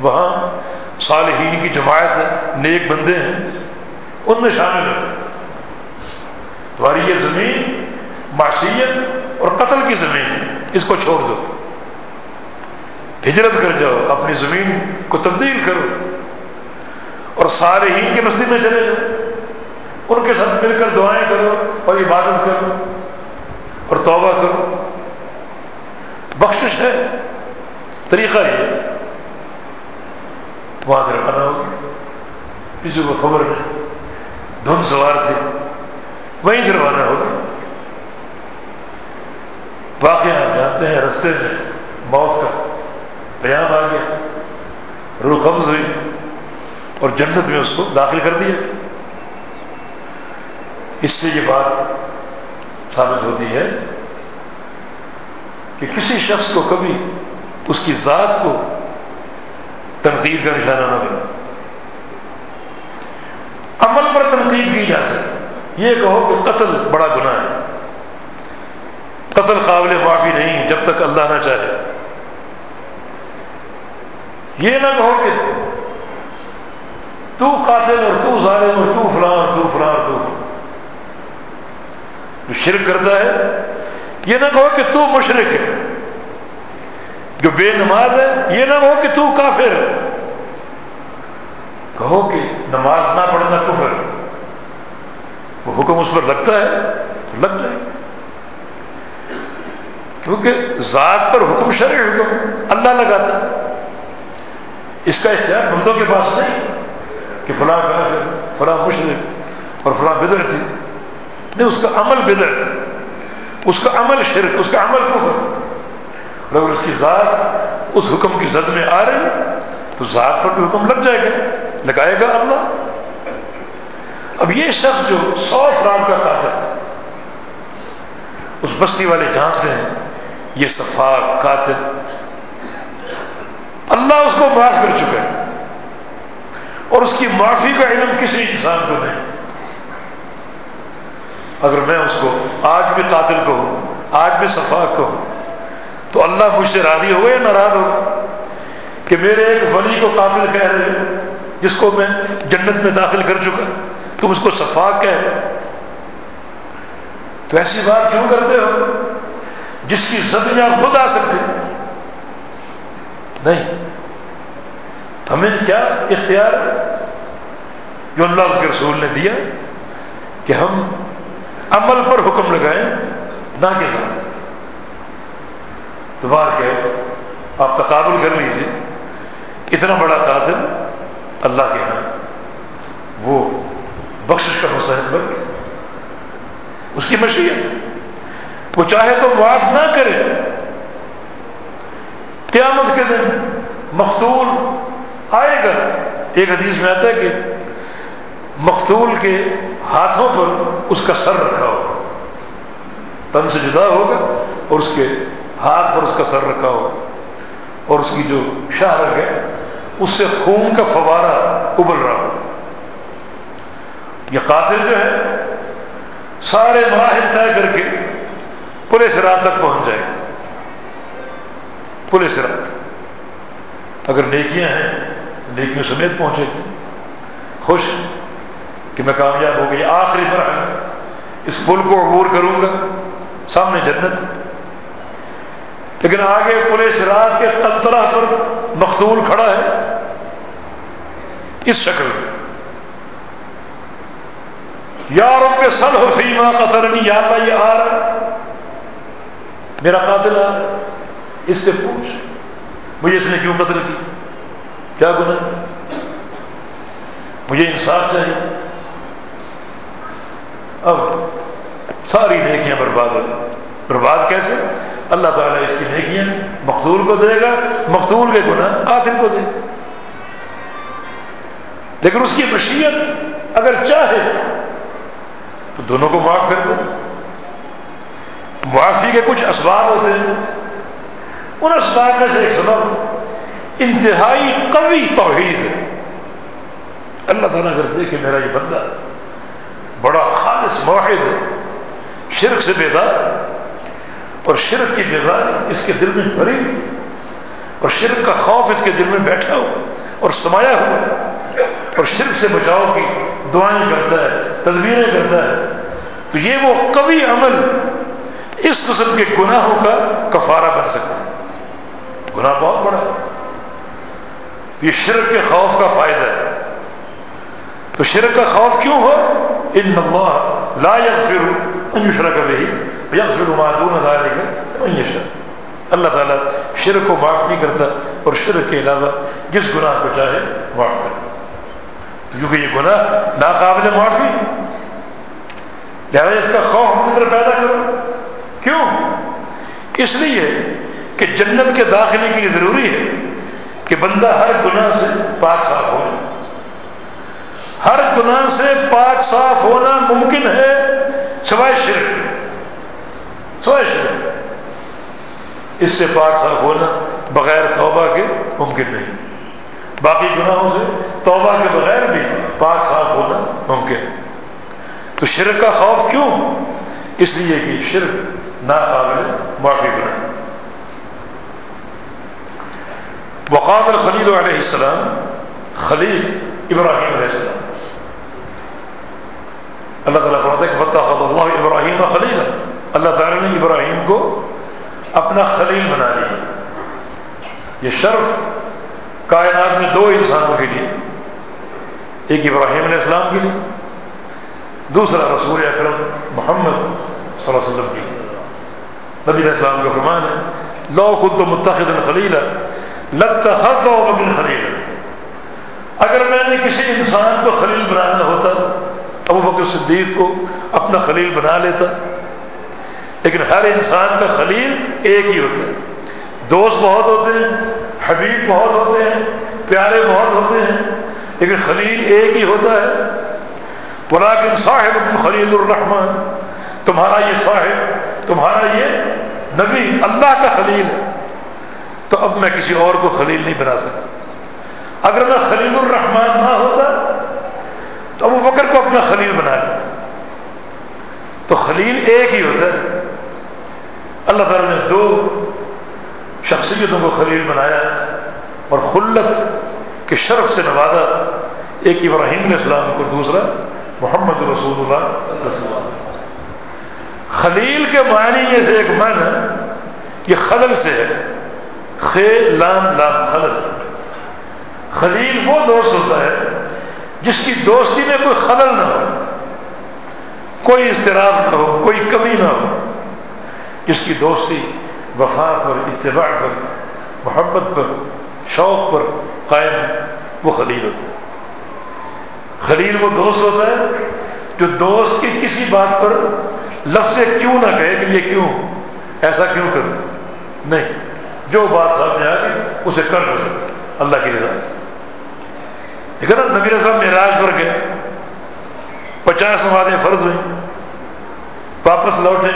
وہاں صالحین کی جماعت ہے نیک بندے ہیں، ان میں شامل ہو تمہاری یہ زمین معصیت اور قتل کی زمین ہے، اس کو چھوڑ دو۔ ہجرت کر جاؤ، اپنی زمین کو تبدیل کرو۔ اور صالحین کے بستی میں چلے جاؤ۔ ان کے ساتھ مل کر دعائیں کرو اور عبادت کرو اور توبہ کرو۔ بخشش ہے۔ طریقہ یہ وہاں سے روانہ ہو کسی کو خبر نہیں دھن سوار تھے وہیں سے روانہ ہو گئے واقعہ جانتے ہیں رستے میں موت کا پیام آ گیا روح قبض ہوئی اور جنت میں اس کو داخل کر دیا اس سے یہ بات ثابت ہوتی ہے کہ کسی شخص کو کبھی اس کی ذات کو تنقید کا نشانہ نہ بنا عمل پر تنقید کی جا سکتی یہ کہو کہ قتل بڑا گناہ ہے۔ قتل قابل معافی نہیں جب تک اللہ نہ چاہے۔ یہ نہ کہو کہ تو قاتل اور تو ظالم اور تو فلاں اور تو فلاں اور تو فلاں جو شرک کرتا ہے۔ یہ نہ کہو کہ تو مشرق ہے۔ جو بے نماز ہے، یہ نہ کہو کہ تو کافر۔ ہے کہو کہ نماز نہ پڑھنا کفر۔ وہ حکم اس پر لگتا ہے، تو لگ جائے۔ کیونکہ ذات پر حکم شرع حکم اللہ لگاتا اس کا اختیار بندوں کے پاس نہیں، کہ فلاں کافر، فلاں مشرق اور فلاں بدر تھی۔ نہیں، اس کا عمل بدر تھی۔ اس کا عمل شرک، اس کا عمل کفر۔ اگر اس کی ذات اس حکم کی زد میں آ رہی تو ذات پر بھی حکم لگ جائے گا، لگائے گا اللہ۔ اب یہ شخص جو سو افراد کا قاتل اس بستی والے جانتے ہیں، یہ صفاق قاتل۔ اللہ اس کو معاف کر چکا ہے۔ اور اس کی معافی کا علم کسی انسان کو نہیں۔ اگر میں اس کو آج بھی قاتل کو ہوں آج بھی صفاق کو ہوں تو اللہ مجھ سے راضی ہوگا یا ناراض ہوگا؟ کہ میرے ایک ولی کو قاتل کہہ رہے ہو، جس کو میں جنت میں داخل کر چکا، تم اس کو صفاق کہہ رہے تو ایسی بات کیوں کرتے ہو؟ جس کی زد میں آپ خود آ سکتے نہیں، ہمیں کیا اختیار جو اللہ اس کے رسول نے دیا کہ ہم عمل پر حکم لگائیں، نہ کے ساتھ دوبارہ کہ آپ تقابل کر لیجیے اتنا بڑا قاتل اللہ کے ہاں وہ بخشش کا مستحق بن گیا۔ اس کی مشیت۔ وہ چاہے تو معاف نہ کرے۔ قیامت کے دن مختول آئے گا۔ ایک حدیث میں آتا ہے کہ مختول کے ہاتھوں پر اس کا سر رکھا ہوگا۔ تن سے جدا ہوگا اور اس کے ہاتھ پر اس کا سر رکھا ہوگا اور اس کی جو شاہ رکھ ہے، اس سے خون کا فوارہ ابل رہا ہوگا یہ قاتل جو ہے، سارے مراحل طے کر کے پولیس رات تک پہنچ جائے گا پولیس رات۔ اگر نیکیاں ہیں، نیکیوں سمیت پہنچے گی۔ خوش کہ میں کامیاب ہو گئی آخری مرحلہ۔ اس پل کو عبور کروں گا۔ سامنے جنت۔ لیکن آگے پولیس رات کے تنترا پر مخصول کھڑا ہے۔ اس شکل میں۔ یا رب سل ہو فیما قطرنی یا اللہ یہ آ رہا میرا قاتل آ رہا اس سے پوچھ، مجھے اس نے کیوں قتل کی؟ کیا گناہ؟ مجھے انصاف چاہیے۔ اب ساری نیکیاں برباد ہو برباد کیسے؟ اللہ تعالیٰ اس کی نیکیاں مقدول کو دے گا مقدول کے گناہ قاتل کو دے گا۔ لیکن اس کی مشیت اگر چاہے تو دونوں کو معاف کر دے۔ معافی کے کچھ اسباب ہوتے ہیں۔ ان اسباب میں سے ایک سبب، انتہائی قوی توحید۔ ہے اللہ تعالیٰ اگر دیکھے میرا یہ بندہ، بڑا خالص معاہد ہے شرک سے بیدار اور شرک کی بیدار اس کے دل میں بھری ہوئی اور شرک کا خوف اس کے دل میں بیٹھا ہوا اور سمایا ہوا ہے۔ اور شرک سے بچاؤ کی دعائیں کرتا ہے، تدبیریں کرتا ہے۔ تو یہ وہ کبھی عمل اس قسم کے گناہوں کا کفارہ بن سکتا ہے۔ گناہ بہت بڑا ہے۔ یہ شرک کے خوف کا فائدہ ہے۔ تو شرک کا خوف کیوں ہو؟ ان اللہ لا يغفر ان يشرك به يغفر ما دون ذلك من يشاء۔ اللہ تعالیٰ شرک کو معاف نہیں کرتا اور شرک کے علاوہ جس گناہ کو چاہے معاف کرتا کیونکہ یہ گناہ ناقابل معافی لہٰذا اس کا خوف اندر پیدا کرو۔ کیوں؟ اس لیے کہ جنت کے داخلے کے لیے ضروری ہے کہ بندہ ہر گناہ سے پاک صاف ہو جائے۔ ہر گناہ سے پاک صاف ہونا ممکن ہے، سوائے شرک۔ سوائے شرک۔ اس سے پاک صاف ہونا بغیر توبہ کے ممکن نہیں۔ باقی گناہوں سے توبہ کے بغیر بھی پاک صاف ہونا ممکن۔ تو شرک کا خوف کیوں؟ اس لیے کہ شرک ناقابل معافی بنا وقات الخلیل علیہ السلام، خلیل ابراہیم علیہ السلام۔ اللہ تعالیٰ فرماتا ہے کہ فتح اللہ ابراہیم خلیل اللہ تعالیٰ نے ابراہیم کو اپنا خلیل بنا لیا۔ یہ شرف کائنات میں دو انسانوں کے لیے، ایک ابراہیم علیہ السلام کے لیے، دوسرا رسول اکرم محمد صلی اللہ علیہ وسلم کے لیے۔ نبی علیہ السلام کا فرمان ہے، لو کل تو متحد خلیل لت خلیل۔ اگر میں نے کسی انسان کو خلیل بنانا ہوتا ابو بکر صدیق کو اپنا خلیل بنا لیتا۔ لیکن ہر انسان کا خلیل ایک ہی ہوتا ہے۔ دوست بہت ہوتے ہیں، حبیب بہت ہوتے ہیں، پیارے بہت ہوتے ہیں، لیکن خلیل ایک ہی ہوتا ہے۔ بلاکن صاحب خلیل الرحمان تمہارا یہ صاحب، تمہارا یہ نبی، اللہ کا خلیل ہے۔ تو اب میں کسی اور کو خلیل نہیں بنا سکتا۔ اگر میں خلیل الرحمان نہ ہوتا تو ابو بکر کو اپنا خلیل بنا لیتا تو خلیل ایک ہی ہوتا ہے۔ اللہ تعالیٰ نے دو شخصیتوں کو خلیل بنایا اور خلت کے شرف سے نوازا۔ ایک ابراہیم علیہ السلام کو، دوسرا محمد رسول اللہ اللہ خلیل کے معنی میں سے ایک من یہ خلل سے ہے۔ خے، لام لام، خلل۔ خلیل وہ دوست ہوتا ہے جس کی دوستی میں کوئی خلل نہ ہو، کوئی اضطراب نہ ہو، کوئی کمی نہ ہو، جس کی دوستی وفا پر، اتباع پر، محبت پر، شوق پر قائم وہ خلیل ہوتا ہے۔ خلیل وہ دوست ہوتا ہے جو دوست کی کسی بات پر لفظ کیوں نہ کہے کہ یہ کیوں ایسا کیوں کروں نہیں، جو بات سامنے آ گئی، اسے کر دو۔ اللہ کی رضا۔ نا نبی رسم معراج پر گئے، پچاس نمازیں فرض ہوئیں، واپس لوٹے،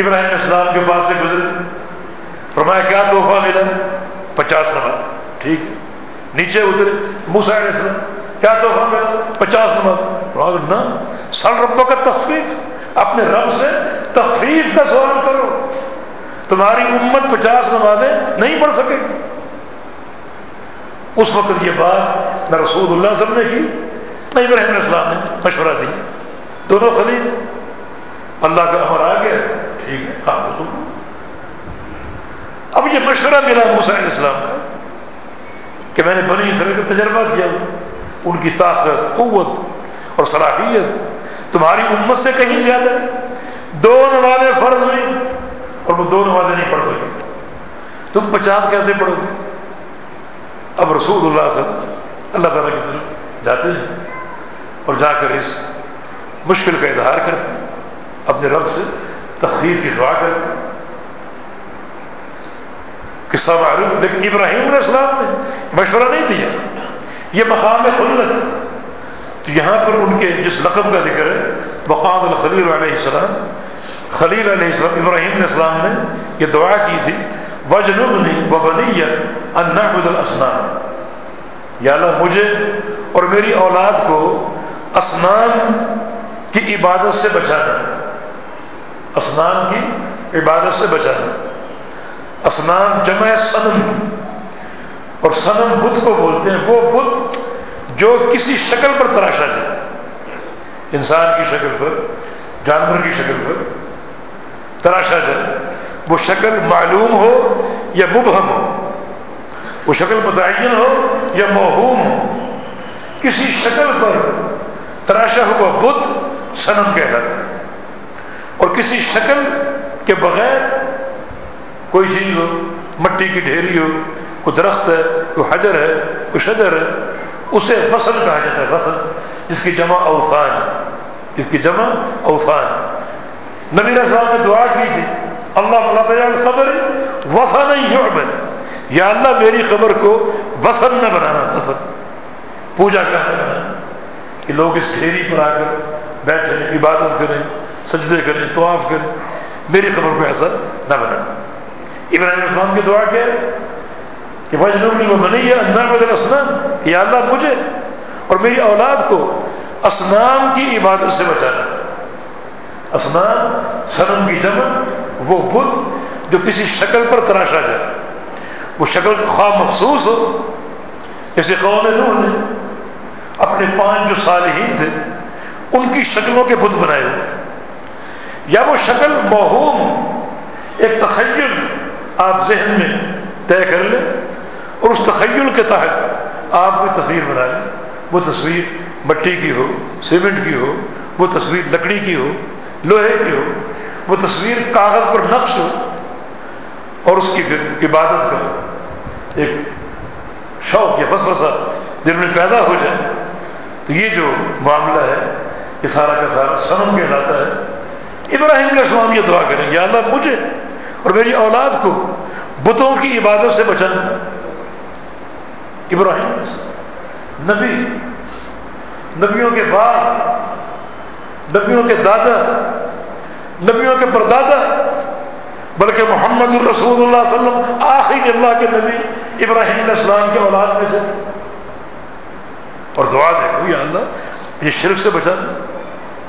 ابراہیم اسلام کے پاس سے گزرے، فرمایا کیا تحفہ ملا؟ پچاس نماز ٹھیک ہے۔ نیچے اترے موسا علیہ السلام، کیا تحفہ ملا؟ پچاس نماز نہ سل ربوں کا تخفیف، اپنے رب سے تخفیف کا سوال کرو۔ تمہاری امت پچاس نمازیں نہیں پڑھ سکے گی۔ اس وقت یہ بات نہ رسول اللہ صلی اللہ علیہ وسلم نے کی، نہ ابراہیم علیہ السلام نے مشورہ دیا۔ دونوں خلیل، اللہ کا امر آ گیا، ٹھیک ہے کام اب یہ مشورہ ملا علیہ السلام کا کہ میں نے بنی اسرائیل کا تجربہ کیا، ان کی طاقت، قوت اور صلاحیت تمہاری امت سے کہیں زیادہ۔ دو نمازیں فرض ہوئی اور وہ دو نمازیں نہیں پڑھ سکے۔ تم پچاس کیسے پڑھو گے؟ اب رسول اللہ صلی اللہ علیہ وسلم اللہ تعالیٰ کی طرف جاتے ہیں اور جا کر اس مشکل کا اظہار کرتے ہیں، اپنے رب سے تخفیف کی دعا کرتے ہیں۔ قصہ معروف، لیکن ابراہیم علیہ السلام نے مشورہ نہیں دیا۔ یہ مقام خلت تو یہاں پر ان کے جس لقب کا ذکر ہے مقام الخلیل علیہ السلام، خلیل علیہ السلام، ابراہیم علیہ السلام نے یہ دعا کی تھی۔ وجنبنی و بنی ان نعبد الاسنام یا اللہ، مجھے اور میری اولاد کو اسنام کی عبادت سے بچانا۔ اسنام کی عبادت سے بچانا۔ اسنام جمع سنم اور سنم بدھ کو بولتے ہیں، وہ بدھ جو کسی شکل پر تراشا جائے۔ انسان کی شکل پر، جانور کی شکل پر تراشا جائے۔ وہ شکل معلوم ہو یا مبہم ہو؟ وہ شکل متعین ہو یا موہوم ہو؟ کسی شکل پر تراشا ہوا بدھ سنم کہلاتا ہے۔ اور کسی شکل کے بغیر کوئی چیز ہو، مٹی کی ڈھیری ہو، کوئی درخت ہے، کوئی حجر ہے، کوئی شجر ہے، اسے فصل کہا جاتا ہے فصل جس کی جمع اوفان ہے۔ جس کی جمع اوفان ہے۔ نبی السلام نے دعا کی تھی اللہ اللہ قبر وسن نہیں یا اللہ میری خبر کو وسن نہ بنانا فصل پوجا کا نہ بنانا۔ کہ لوگ اس ڈھیری پر آ کر بیٹھیں عبادت کریں، سجدے کریں، طواف کریں۔ میری خبر کو ایسا نہ بنانا۔ ابراہیم السلام کی دعا کیا کہ وجنوبنی وہ بنی ہے اللہ بدل اسنام کہ یا اللہ مجھے اور میری اولاد کو اسنام کی عبادت سے بچانا۔ اسنام سنم کی جمع وہ بدھ جو کسی شکل پر تراشا جائے۔ وہ شکل خواہ مخصوص ہو، جیسے قوم نوح نے اپنے پانچ جو صالحین تھے، ان کی شکلوں کے بت بنائے ہوئے تھے۔ یا وہ شکل موہوم، ایک تخیل آپ ذہن میں طے کر لیں اور اس تخیل کے تحت آپ کوئی تصویر بنا لیں۔ وہ تصویر مٹی کی ہو، سیمنٹ کی ہو، وہ تصویر لکڑی کی ہو، لوہے کی ہو۔ وہ تصویر کاغذ پر نقش ہو اور اس کی پھر عبادت کا ایک شوق یا وسوسہ دل میں پیدا ہو جائے۔ تو یہ جو معاملہ ہے، یہ سارا کا سارا سنم کہلاتا ہے۔ ابراہیم علیہ السلام یہ دعا کریں، یا اللہ مجھے اور میری اولاد کو بتوں کی عبادت سے بچانا۔ ابراہیم نبی، نبیوں کے بعد نبیوں کے دادا نبیوں کے پردادا بلکہ محمد الرسول اللہ صلی اللہ علیہ وسلم آخری اللہ کے نبی ابراہیم علیہ السلام کے اولاد میں سے تھے۔ اور دعا دیکھو یا اللہ یہ شرک سے بچانا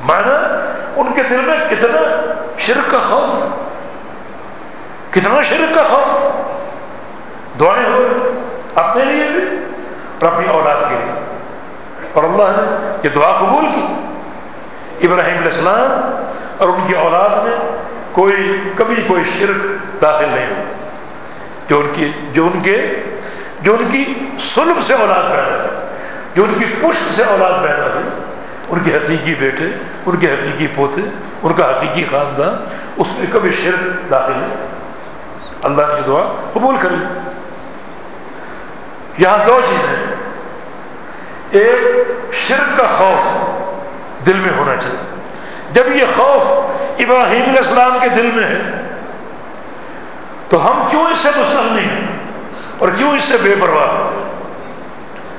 مانا ان کے دل میں کتنا شرک کا خوف تھا۔ کتنا شرک کا خوف تھا۔ دعائیں ہو اپنے لیے بھی اور اپنی اولاد کے لیے۔ اور اللہ نے یہ دعا قبول کی۔ ابراہیم علیہ السلام اور ان کی اولاد میں کوئی کبھی کوئی شرک داخل نہیں ہوتا جو ان کی جو ان کے جو ان کی سلب سے اولاد پیدا ہوئی، جو ان کی پشت سے اولاد پیدا ہوئی، ان کے حقیقی بیٹے، ان کے حقیقی پوتے، ان کا حقیقی خاندان، اس میں کبھی شرک داخل نہیں۔ اللہ نے دعا قبول کر لی یہاں دو چیزیں ایک، شرک کا خوف دل میں ہونا چاہیے۔ جب یہ خوف ابراہیم علیہ السلام کے دل میں ہے، تو ہم کیوں اس سے مستغنی ہیں؟ اور کیوں اس سے بے پرواہ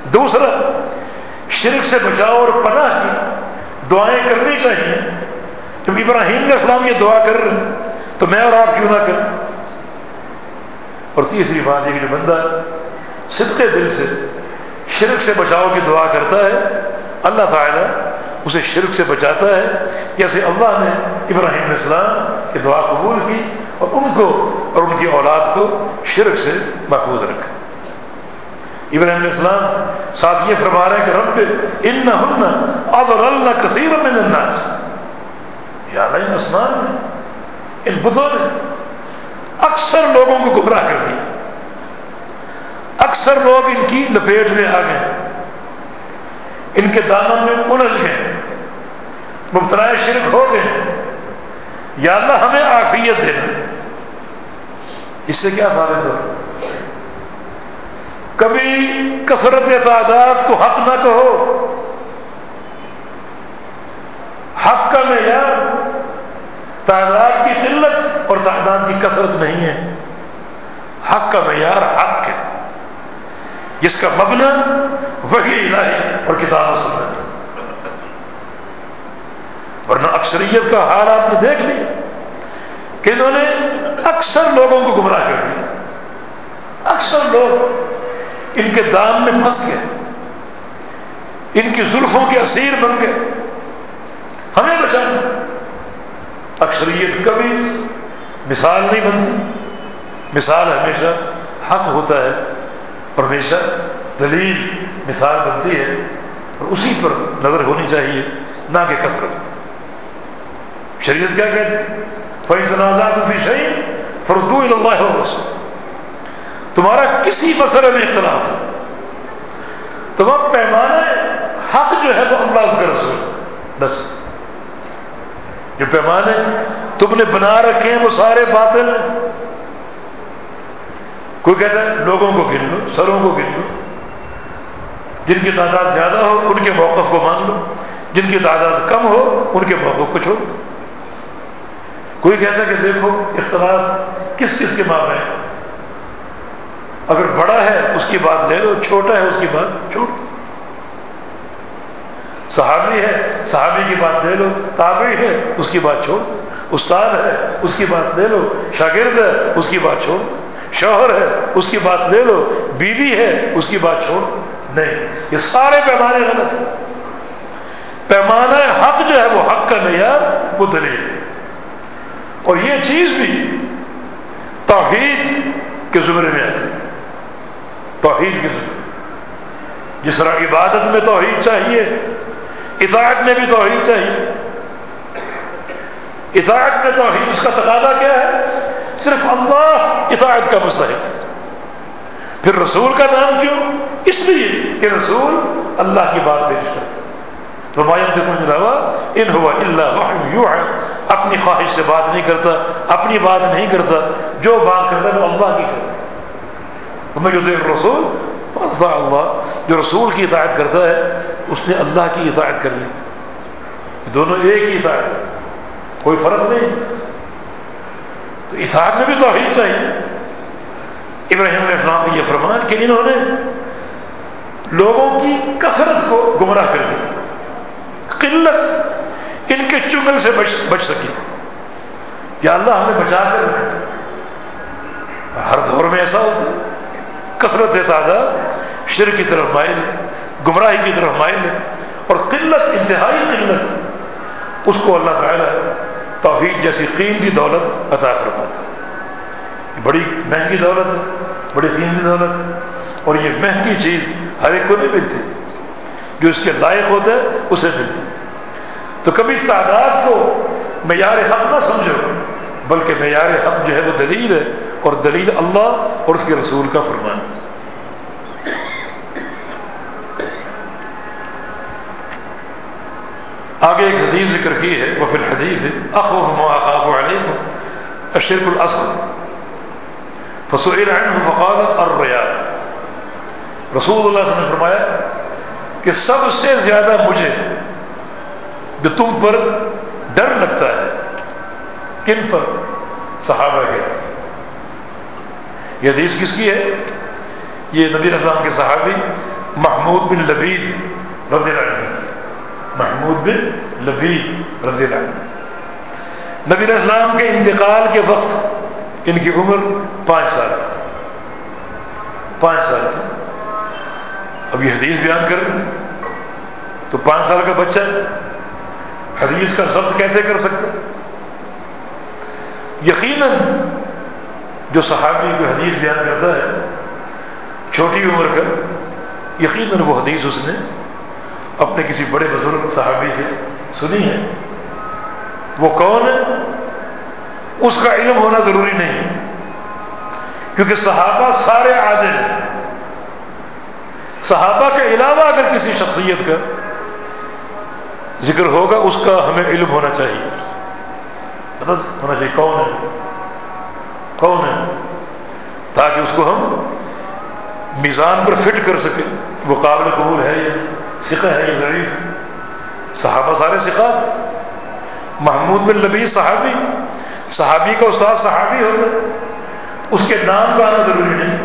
دوسرا، شرک سے بچاؤ اور پناہ کی دعائیں کرنی چاہیے۔ جب ابراہیم علیہ السلام یہ دعا کر رہے ہیں، تو میں اور آپ کیوں نہ کریں؟ اور تیسری بات یہ کہ جو بندہ صدقے دل سے، شرک سے بچاؤ کی دعا کرتا ہے، اللہ تعالیٰ اسے شرک سے بچاتا ہے جیسے اللہ نے ابراہیم علیہ السلام کی دعا قبول کی اور ان کو اور ان کی اولاد کو شرک سے محفوظ رکھا۔ ابراہیم علیہ السلام ساتھ یہ فرما رہے ہیں کہ رب ان نہ کثیر من الناس۔ یا اللہ اسمان نے ان بدھوں نے اکثر لوگوں کو گمراہ کر دیا۔ اکثر لوگ ان کی لپیٹ میں آ گئے۔ ان کے دامن میں الجھ گئے مبتلا شرک ہو گئے یا اللہ ہمیں آفیت دینا اس سے کیا ثابت ہو کبھی کثرت تعداد کو حق نہ کہو۔ حق کا معیار تعداد کی قلت اور تعداد کی کثرت نہیں ہے۔ حق کا معیار حق ہے۔ جس کا مبنا وہی الہی اور کتاب و سنت ورنہ اکثریت کا حال آپ نے دیکھ لیا کہ انہوں نے اکثر لوگوں کو گمراہ کر دیا۔ اکثر لوگ ان کے دام میں پھنس گئے۔ ان کی زلفوں کے اسیر بن گئے۔ ہمیں بچانا اکثریت کبھی مثال نہیں بنتی۔ مثال ہمیشہ حق ہوتا ہے۔ اور دلیل، مثال بنتی ہے اور اسی پر نظر ہونی چاہیے، نہ کہ کثرت پر شریعت کیا کہتے فی تنازعات فی فردو اللہ رسول تمہارا کسی مسئلے میں اختلاف ہے۔ تو وہ پیمانہ حق جو ہے وہ اللہ کا رسول بس۔ جو پیمانے تم نے بنا رکھے ہیں وہ سارے باطل ہیں۔ کوئی کہتا ہے لوگوں کو گن لو، سروں کو گن لو۔ جن کی تعداد زیادہ ہو، ان کے موقف کو مان لو۔ جن کی تعداد کم ہو، ان کے موقف کو چھوڑ دو۔ کوئی کہتا ہے کہ دیکھو، اختلاف کس کس کے ماں میں اگر بڑا ہے، اس کی بات لے لو، چھوٹا ہے، اس کی بات چھوڑ دو۔ صحابی ہے، صحابی کی بات لے لو، تابعی ہے، اس کی بات چھوڑ دو۔ استاد ہے، اس کی بات لے لو۔ شاگرد ہے، اس کی بات چھوڑ دو۔ شوہر ہے، اس کی بات لے لو، بیوی ہے، اس کی بات چھوڑ نہیں، یہ سارے پیمانے غلط ہیں۔ پیمانہ حق جو ہے وہ حق کا معیار، وہ دلیل اور یہ چیز بھی توحید کے زمرے میں آتی توحید کے زمرے۔ جس طرح عبادت میں توحید چاہیے، اطاعت میں بھی توحید چاہیے۔ اطاعت میں توحید، اس کا تقاضا کیا ہے؟ صرف اللہ اطاعت کا مستحق پھر رسول کا نام کیوں؟ اس لیے کہ رسول اللہ کی بات پیش کرتا ان ہوا اللہ اپنی خواہش سے بات نہیں کرتا، اپنی بات نہیں کرتا، جو بات کرتا وہ اللہ کی کرتا میں جو دیکھ رسول اللہ، جو رسول کی اطاعت کرتا ہے، اس نے اللہ کی اطاعت کر لی۔ دونوں ایک ہی اطاعت کوئی فرق نہیں۔ تو اطاعت میں بھی توحید چاہیے۔ ابراہیم علیہ السلام نے یہ فرمان کہ انہوں نے لوگوں کی کثرت کو گمراہ کر دی قلت ان کے چگل سے بچ بچ سکی۔ یا اللہ ہمیں بچا کر ہر دور میں ایسا ہوتا ہے۔ کثرت تعداد، شر کی طرف مائل ہے، گمراہی کی طرف مائل ہے۔ اور قلت، انتہائی قلت، اس کو اللہ تعالیٰ توحید جیسی قیمتی دولت عطا فرماتا ہے بڑی مہنگی دولت ہے، بڑی قیمتی دولت ہے۔ اور یہ مہنگی چیز ہر ایک کو نہیں ملتی۔ جو اس کے لائق ہوتا ہے، اسے ملتی۔ تو کبھی تعداد کو معیار حق نہ سمجھو، بلکہ معیار حق جو ہے وہ دلیل ہے۔ اور دلیل اللہ اور اس کے رسول کا فرمان ہے۔ آگے ایک حدیث ذکر کی ہے وہ پھر حدیث ہے اخوف مواقف علیکم اشرک الاصل۔ فسئل عنه فقال الریا رسول اللہ صلی اللہ علیہ وسلم نے فرمایا کہ سب سے زیادہ مجھے جو تم پر ڈر لگتا ہے، کن پر؟ صحابہ کے۔ یہ حدیث کس کی ہے؟ یہ نبی اسلام کے صحابی محمود بن لبید رضی اللہ عنہ۔ محمود بن لبید رضی اللہ عنہ۔ نبی اسلام کے انتقال کے وقت ان کی عمر پانچ سال تھی۔ پانچ سال تھی۔ اب یہ حدیث بیان کر رہے ہیں۔ تو پانچ سال کا بچہ حدیث کا ضبط کیسے کر سکتے یقیناً جو صحابی کو حدیث بیان کرتا ہے، چھوٹی عمر کا، یقیناً وہ حدیث اس نے اپنے کسی بڑے بزرگ صحابی سے، سنی ہے؟ وہ کون ہے؟ اس کا علم ہونا ضروری نہیں کیونکہ صحابہ سارے عادل ہیں۔ صحابہ کے علاوہ اگر کسی شخصیت کا ذکر ہوگا، اس کا ہمیں علم ہونا چاہیے۔ پتہ ہونا چاہیے کون ہے؟ کون ہے؟ تاکہ اس کو ہم میزان پر فٹ کر سکیں۔ وہ قابل قبول ہے یہ سکھا ہے یہ ضعیف؟ صحابہ سارے سکھات محمود بن لبی صحابی صحابی کا استاد صحابی ہوتا ہے اس کے نام کا آنا ضروری نہیں۔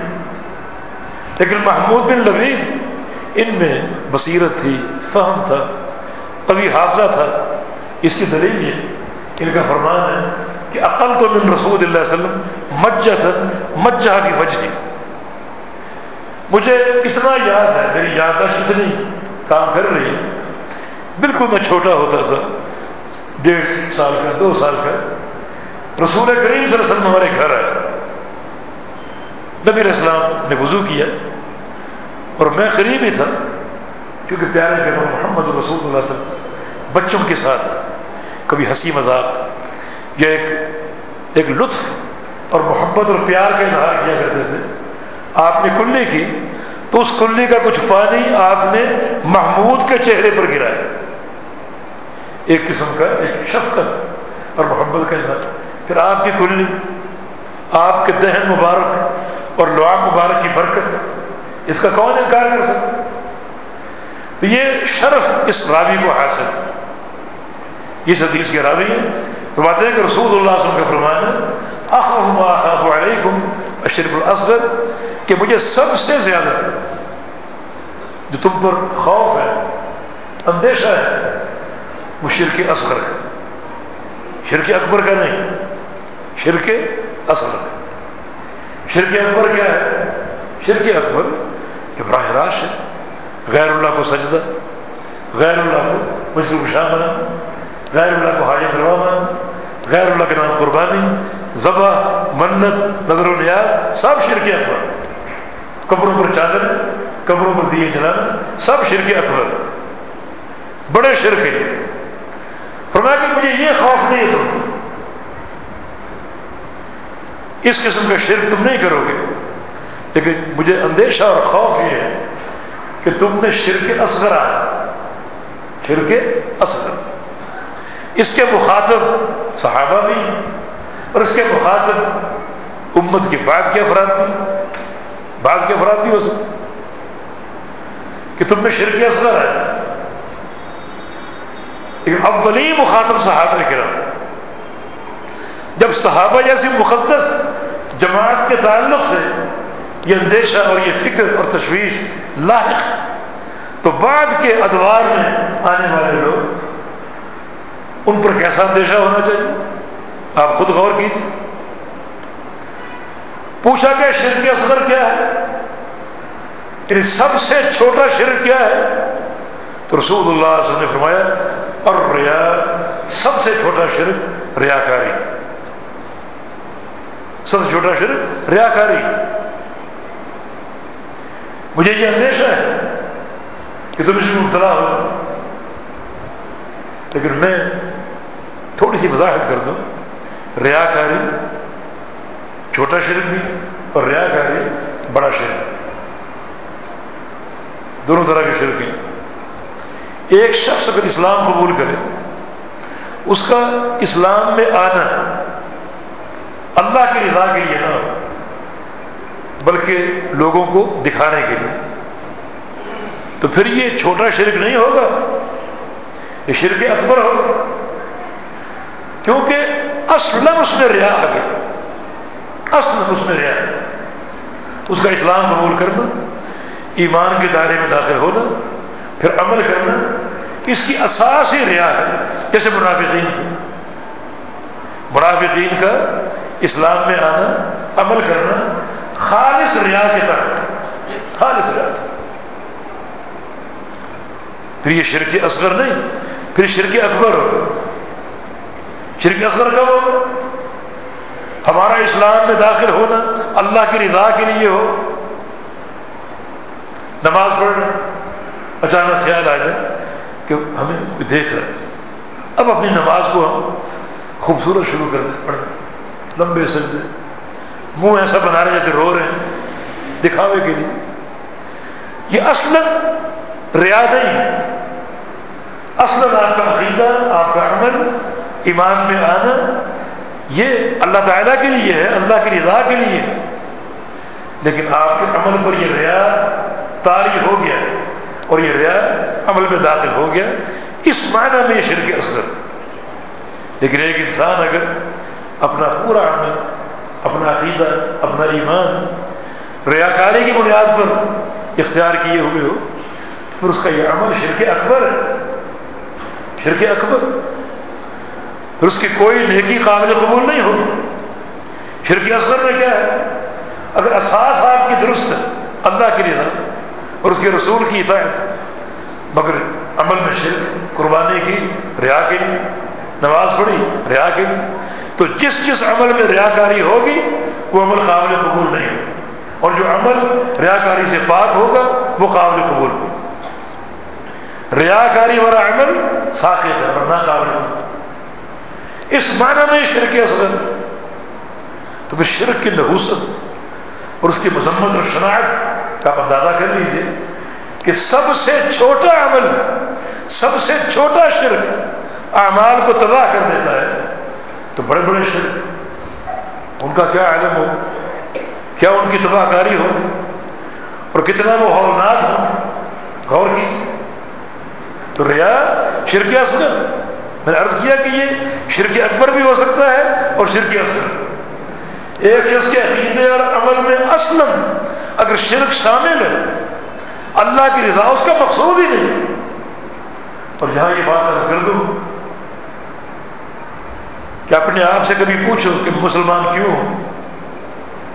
لیکن محمود بن لبید، ان میں بصیرت تھی، فہم تھا کبھی حافظہ تھا۔ اس کی دلیل یہ، ان کا فرمان ہے کہ عقل تو من رسول اللہ علیہ وسلم مجہ تھا مجہ کی وجہ مجھے اتنا یاد ہے، میری یادداشت اتنی کام کر رہی بالکل میں چھوٹا ہوتا تھا، ڈیڑھ سال کا، دو سال کا۔ رسول کریم صلی اللہ علیہ وسلم ہمارے گھر آئے۔ نبی اسلام نے وضو کیا۔ اور میں قریب ہی تھا، کیونکہ پیارے پیغمبر محمد رسول اللہ صلی اللہ علیہ وسلم بچوں کے ساتھ کبھی ہنسی مذاق یا ایک ایک لطف اور محبت اور پیار کا اظہار کیا کرتے تھے۔ آپ نے کلی کی تو اس کلی کا کچھ پانی آپ نے محمود کے چہرے پر گرایا۔ ایک قسم کا ایک شفقت اور محبت کا اظہار۔ پھر آپ کی کلی آپ کے دہن مبارک اور لعاب مبارک کی برکت، اس کا کون انکار کر سکتا؟ تو یہ شرف اس راوی کو حاصل۔ اس حدیث کے راوی ہیں۔ تو بات ہے کہ رسول اللہ علیہ وسلم کا فرمان ہے علیکم اشرف الاصغر کہ مجھے سب سے زیادہ جو تم پر خوف ہے، اندیشہ ہے، وہ شرک اصغر کا شرک اکبر کا نہیں، شرک اصغر کا شرک اکبر کیا ہے؟ شرک اکبر کہ براہ راست ہے غیر اللہ کو سجدہ، غیر اللہ کو مجرو شاہ بنا غیر اللہ کو حاجت روا بنا۔ غیر اللہ کے نام قربانی، ذبح، منت، نظر و نیاد سب شرک اکبر۔ قبروں پر چادر، قبروں پر دیے جلانا، سب شرک اکبر۔ بڑے شرک ہے فرمایا کہ مجھے یہ خوف نہیں ہے تم۔ اس قسم کا شرک تم نہیں کرو گے۔ لیکن مجھے اندیشہ اور خوف یہ ہے کہ تم نے شرک اصغر آیا شرک اصغر۔ اس کے مخاطب صحابہ بھی اور اس کے مخاطب امت کے بعد کے افراد بھی بعد کے افراد بھی ہو سکتے کہ تم میں شرک اصغر ہے۔ لیکن اولی مخاطب صحابہ کرام۔ جب صحابہ جیسی مقدس جماعت کے تعلق سے یہ اندیشہ اور یہ فکر اور تشویش لاحق، تو بعد کے ادوار میں آنے والے لوگ ان پر کیسا اندیشہ ہونا چاہیے؟ آپ خود غور کیجیے۔ پوچھا کہ شرک اصغر کیا ہے؟ یعنی سب سے چھوٹا شرک کیا ہے؟ تو رسول اللہ علیہ وسلم نے فرمایا اور ریا سب سے چھوٹا شرک ریاکاری۔ سب سے چھوٹا شرک ریاکاری۔ مجھے یہ اندیشہ ہے کہ تم اس میں مبتلا ہو۔ لیکن میں تھوڑی سی وضاحت کر دوں۔ ریا کاری چھوٹا شرک بھی اور ریا کاری بڑا شرک دونوں طرح کے شرک ہیں ایک شخص اگر اسلام قبول کرے، اس کا اسلام میں آنا اللہ کی رضا کے لیے نہ ہو، بلکہ لوگوں کو دکھانے کے لیے، تو پھر یہ چھوٹا شرک نہیں ہوگا۔ یہ شرک اکبر ہوگا۔ کیونکہ اصل اس میں ریا آ گیا اصل اس میں ریا اس کا اسلام قبول کرنا، ایمان کے دائرے میں داخل ہونا، پھر عمل کرنا، اس کی اساس ہی ریا ہے۔ جیسے منافقین تھے۔ منافقین کا اسلام میں آنا، عمل کرنا خالص ریا کے تحت خالص ریا کے تحت۔ پھر یہ شرک اصغر نہیں، پھر شرک اکبر ہوگا شرک اصغر کب ہوگا ہمارا اسلام میں داخل ہونا اللہ کی رضا کے لیے ہو۔ نماز پڑھنا، اچانک خیال آ جائے کہ ہمیں کوئی دیکھ رہا ہے۔ اب اپنی نماز کو ہم خوبصورت شروع کر دیں پڑھنا لمبے سجدے، منہ ایسا بنا رہے جیسے رو رہے ہیں، دکھاوے کے لیے۔ یہ اصل ریا نہیں۔ اصل آپ کا عقیدہ، آپ کا عمل ایمان میں آنا یہ اللہ تعالیٰ کے لیے ہے، اللہ کی رضا کے لیے ہے۔ لیکن آپ کے عمل پر یہ ریا تاری ہو گیا اور یہ ریا عمل میں داخل ہو گیا، اس معنی میں یہ شرک اصغر۔ لیکن ایک انسان اگر اپنا پورا عمل، اپنا عقیدہ، اپنا ایمان ریاکاری کی بنیاد پر اختیار کیے ہوئے ہو، تو پھر اس کا یہ عمل شرک اکبر ہے۔ شرک اکبر۔ پھر اس کی کوئی نیکی قابل قبول نہیں ہوگی۔ شرک اکبر میں کیا ہے؟ اگر اساس آپ کی درست ہے، اللہ کی رضا اور اس کے رسول کی اطاعت، مگر عمل میں شرک، قربانی کی، ریا کے لیے، نماز پڑھی، ریا کے لیے، تو جس جس عمل میں ریا کاری ہوگی، وہ عمل قابل قبول نہیں ہوگا اور جو عمل ریا کاری سے پاک ہوگا، وہ قابل قبول ہوگا۔ ریا کاری والا عمل ساخت ہے اور ناقابل اس معنی میں شرک اصغر. تو پھر شرک کی نحوست اور اس کی مذمت اور شناخت کا آپ اندازہ کر لیجیے کہ سب سے چھوٹا عمل، سب سے چھوٹا شرک اعمال کو تباہ کر دیتا ہے، تو بڑے بڑے شرک. ان کا کیا علم ہوگا کیا ان کی تباہ کاری ہوگی؟ اور کتنا وہ ہولناک ہو غور کی تو ریا شرک اصغر. میں نے عرض کیا کہ یہ شرک اکبر بھی ہو سکتا ہے اور شرک اصغر ایک شخص کے عقیدے اور عمل میں اصل اگر شرک شامل ہے، اللہ کی رضا اس کا مقصود ہی نہیں۔ اور جہاں یہ بات عرض کر دوں کہ اپنے آپ سے کبھی پوچھو کہ مسلمان کیوں ہوں؟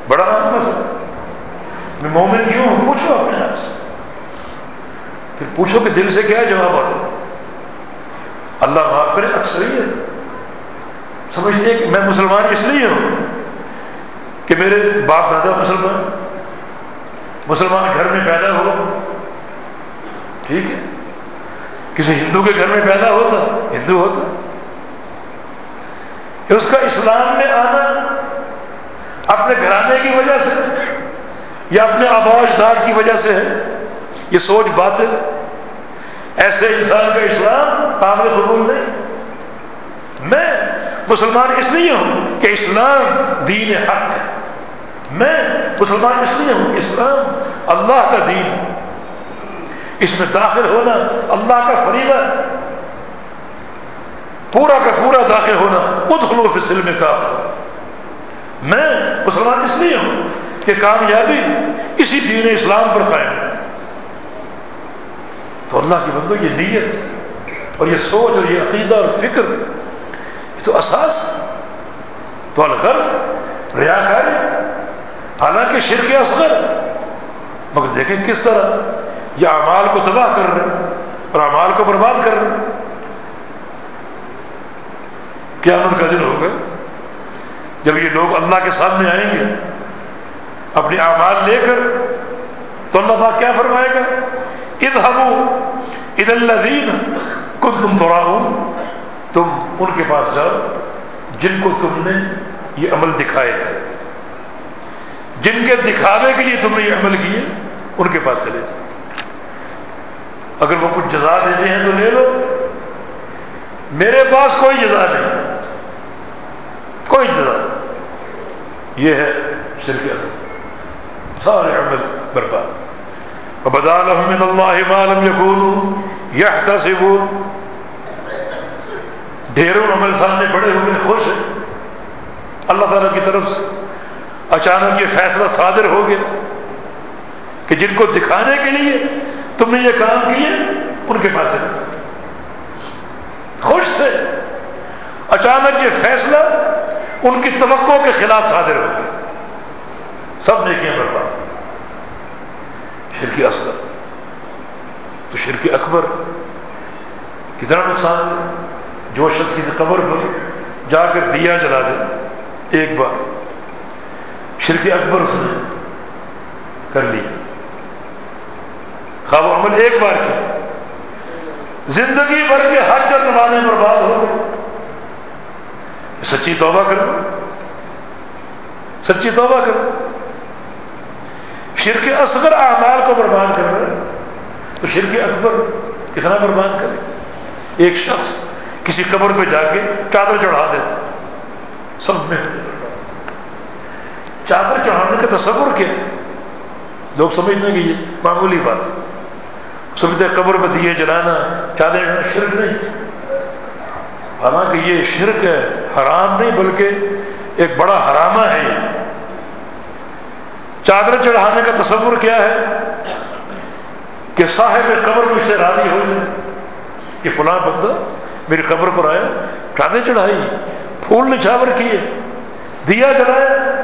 بڑا مسئلہ میں مومن کیوں ہوں؟ پوچھو اپنے آپ سے۔ پھر پوچھو کہ دل سے کیا جواب آتا اللہ معاف کرے اکثریت سمجھتے ہیں کہ میں مسلمان اس لیے ہوں کہ میرے باپ دادا مسلمان مسلمان گھر میں پیدا ہوا ٹھیک ہے۔ کسی ہندو کے گھر میں پیدا ہوتا، ہندو ہوتا۔ اس کا اسلام میں آنا اپنے گھرانے کی وجہ سے یا اپنے آبا اجداد کی وجہ سے ہے، یہ سوچ باطل ہے۔ ایسے انسان کا اسلام قابل قبول نہیں۔ میں مسلمان اس لیے ہوں کہ اسلام دین حق ہے۔ میں مسلمان اس لیے ہوں کہ اسلام اللہ کا دین ہے۔ اس میں داخل ہونا اللہ کا فریضہ ہے۔ پورا کا پورا داخل ہونا ادخلو فی سلم کاف میں مسلمان اس لیے ہوں کہ کامیابی اسی دین اسلام پر قائم ہے۔ تو اللہ کی بندو یہ نیت اور یہ سوچ اور یہ عقیدہ اور فکر، یہ تو اساس تو الغرض ریا کاری حالانکہ شرک اصغر مگر دیکھیں کس طرح یہ اعمال کو تباہ کر رہے اور اعمال کو برباد کر رہے قیامت کا دن ہوگا جب یہ لوگ اللہ کے سامنے آئیں گے، اپنی اعمال لے کر تو اللہ پاک کیا فرمائے گا؟ اد اد اللہ کن تم تو تم ان کے پاس جاؤ، جن کو تم نے یہ عمل دکھائے تھے۔ جن کے دکھاوے کے لیے تم نے یہ عمل کیے، ان کے پاس چلے جاؤ۔ اگر وہ کچھ جزا دیتے ہیں تو لے لو۔ میرے پاس کوئی جزا نہیں۔ کوئی جزا نہیں۔ یہ ہے شرک اصل۔ سارے عمل برباد۔ بدا الحمد اللہ عالم یقون یہ ڈھیروں عمل سامنے بڑے ہوئے خوش ہیں۔ اللہ تعالیٰ کی طرف سے اچانک یہ فیصلہ صادر ہو گیا کہ جن کو دکھانے کے لیے تم نے یہ کام کیے، ان کے پاس خوش تھے۔ اچانک یہ فیصلہ ان کی توقع کے خلاف صادر ہو گیا۔ سب نے کیا برباد۔ شرکی اصغر، تو شرکی اکبر، کتنا نقصان ہے؟ جو شخص کی قبر پر جا کر دیا جلا دے، ایک بار۔ شرک اکبر اس نے کر لیا۔ خواب عمل ایک بار کیا۔ زندگی بھر کے حج اور نمازیں برباد ہو گئے سچی توبہ کرو سچی توبہ کرو شرک اصغر اعمال کو برباد کر رہے تو شرک اکبر کتنا برباد کرے ایک شخص کسی قبر پہ جا کے چادر چڑھا دیتا سب میں چادر چڑھانے کا تصور کیا ہے؟ لوگ سمجھتے ہیں کہ یہ معمولی بات سمجھتے قبر میں دیے جلانا، چادر شرک نہیں۔ حالانکہ یہ شرک ہے، حرام نہیں، بلکہ ایک بڑا حرامہ ہے۔ یہ چادر چڑھانے کا تصور کیا ہے کہ صاحب قبر مجھ سے راضی ہو جائے کہ فلاں بندہ میری قبر پر آیا چادر چڑھائی، پھول نچھاور کیے، دیا جلایا،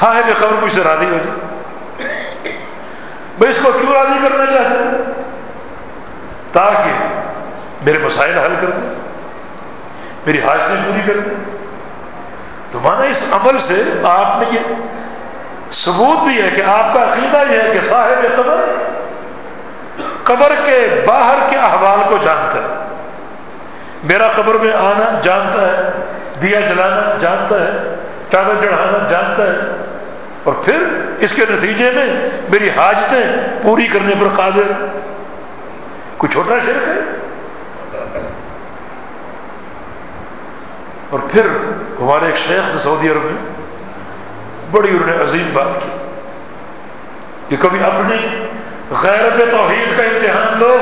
صاحب قبر مجھ سے راضی ہو جائے۔ میں اس کو کیوں راضی کرنا چاہتا ہوں؟ تاکہ میرے مسائل حل کر دیں میری حاجتیں پوری کر دیں تو مانا اس عمل سے آپ نے یہ ثبوت دیا کہ آپ کا عقیدہ یہ ہے کہ صاحب قبر قبر کے باہر کے احوال کو جانتا ہے۔ میرا قبر میں آنا جانتا ہے، دیا جلانا جانتا ہے چادر چڑھانا جانتا ہے۔ اور پھر اس کے نتیجے میں میری حاجتیں پوری کرنے پر قادر۔ کوئی چھوٹا شرک ہے؟ اور پھر ہمارے ایک شیخ سعودی عرب میں بڑی انہوں نے عظیم بات کی کہ کبھی اپنی غیرت توحید کا امتحان لو۔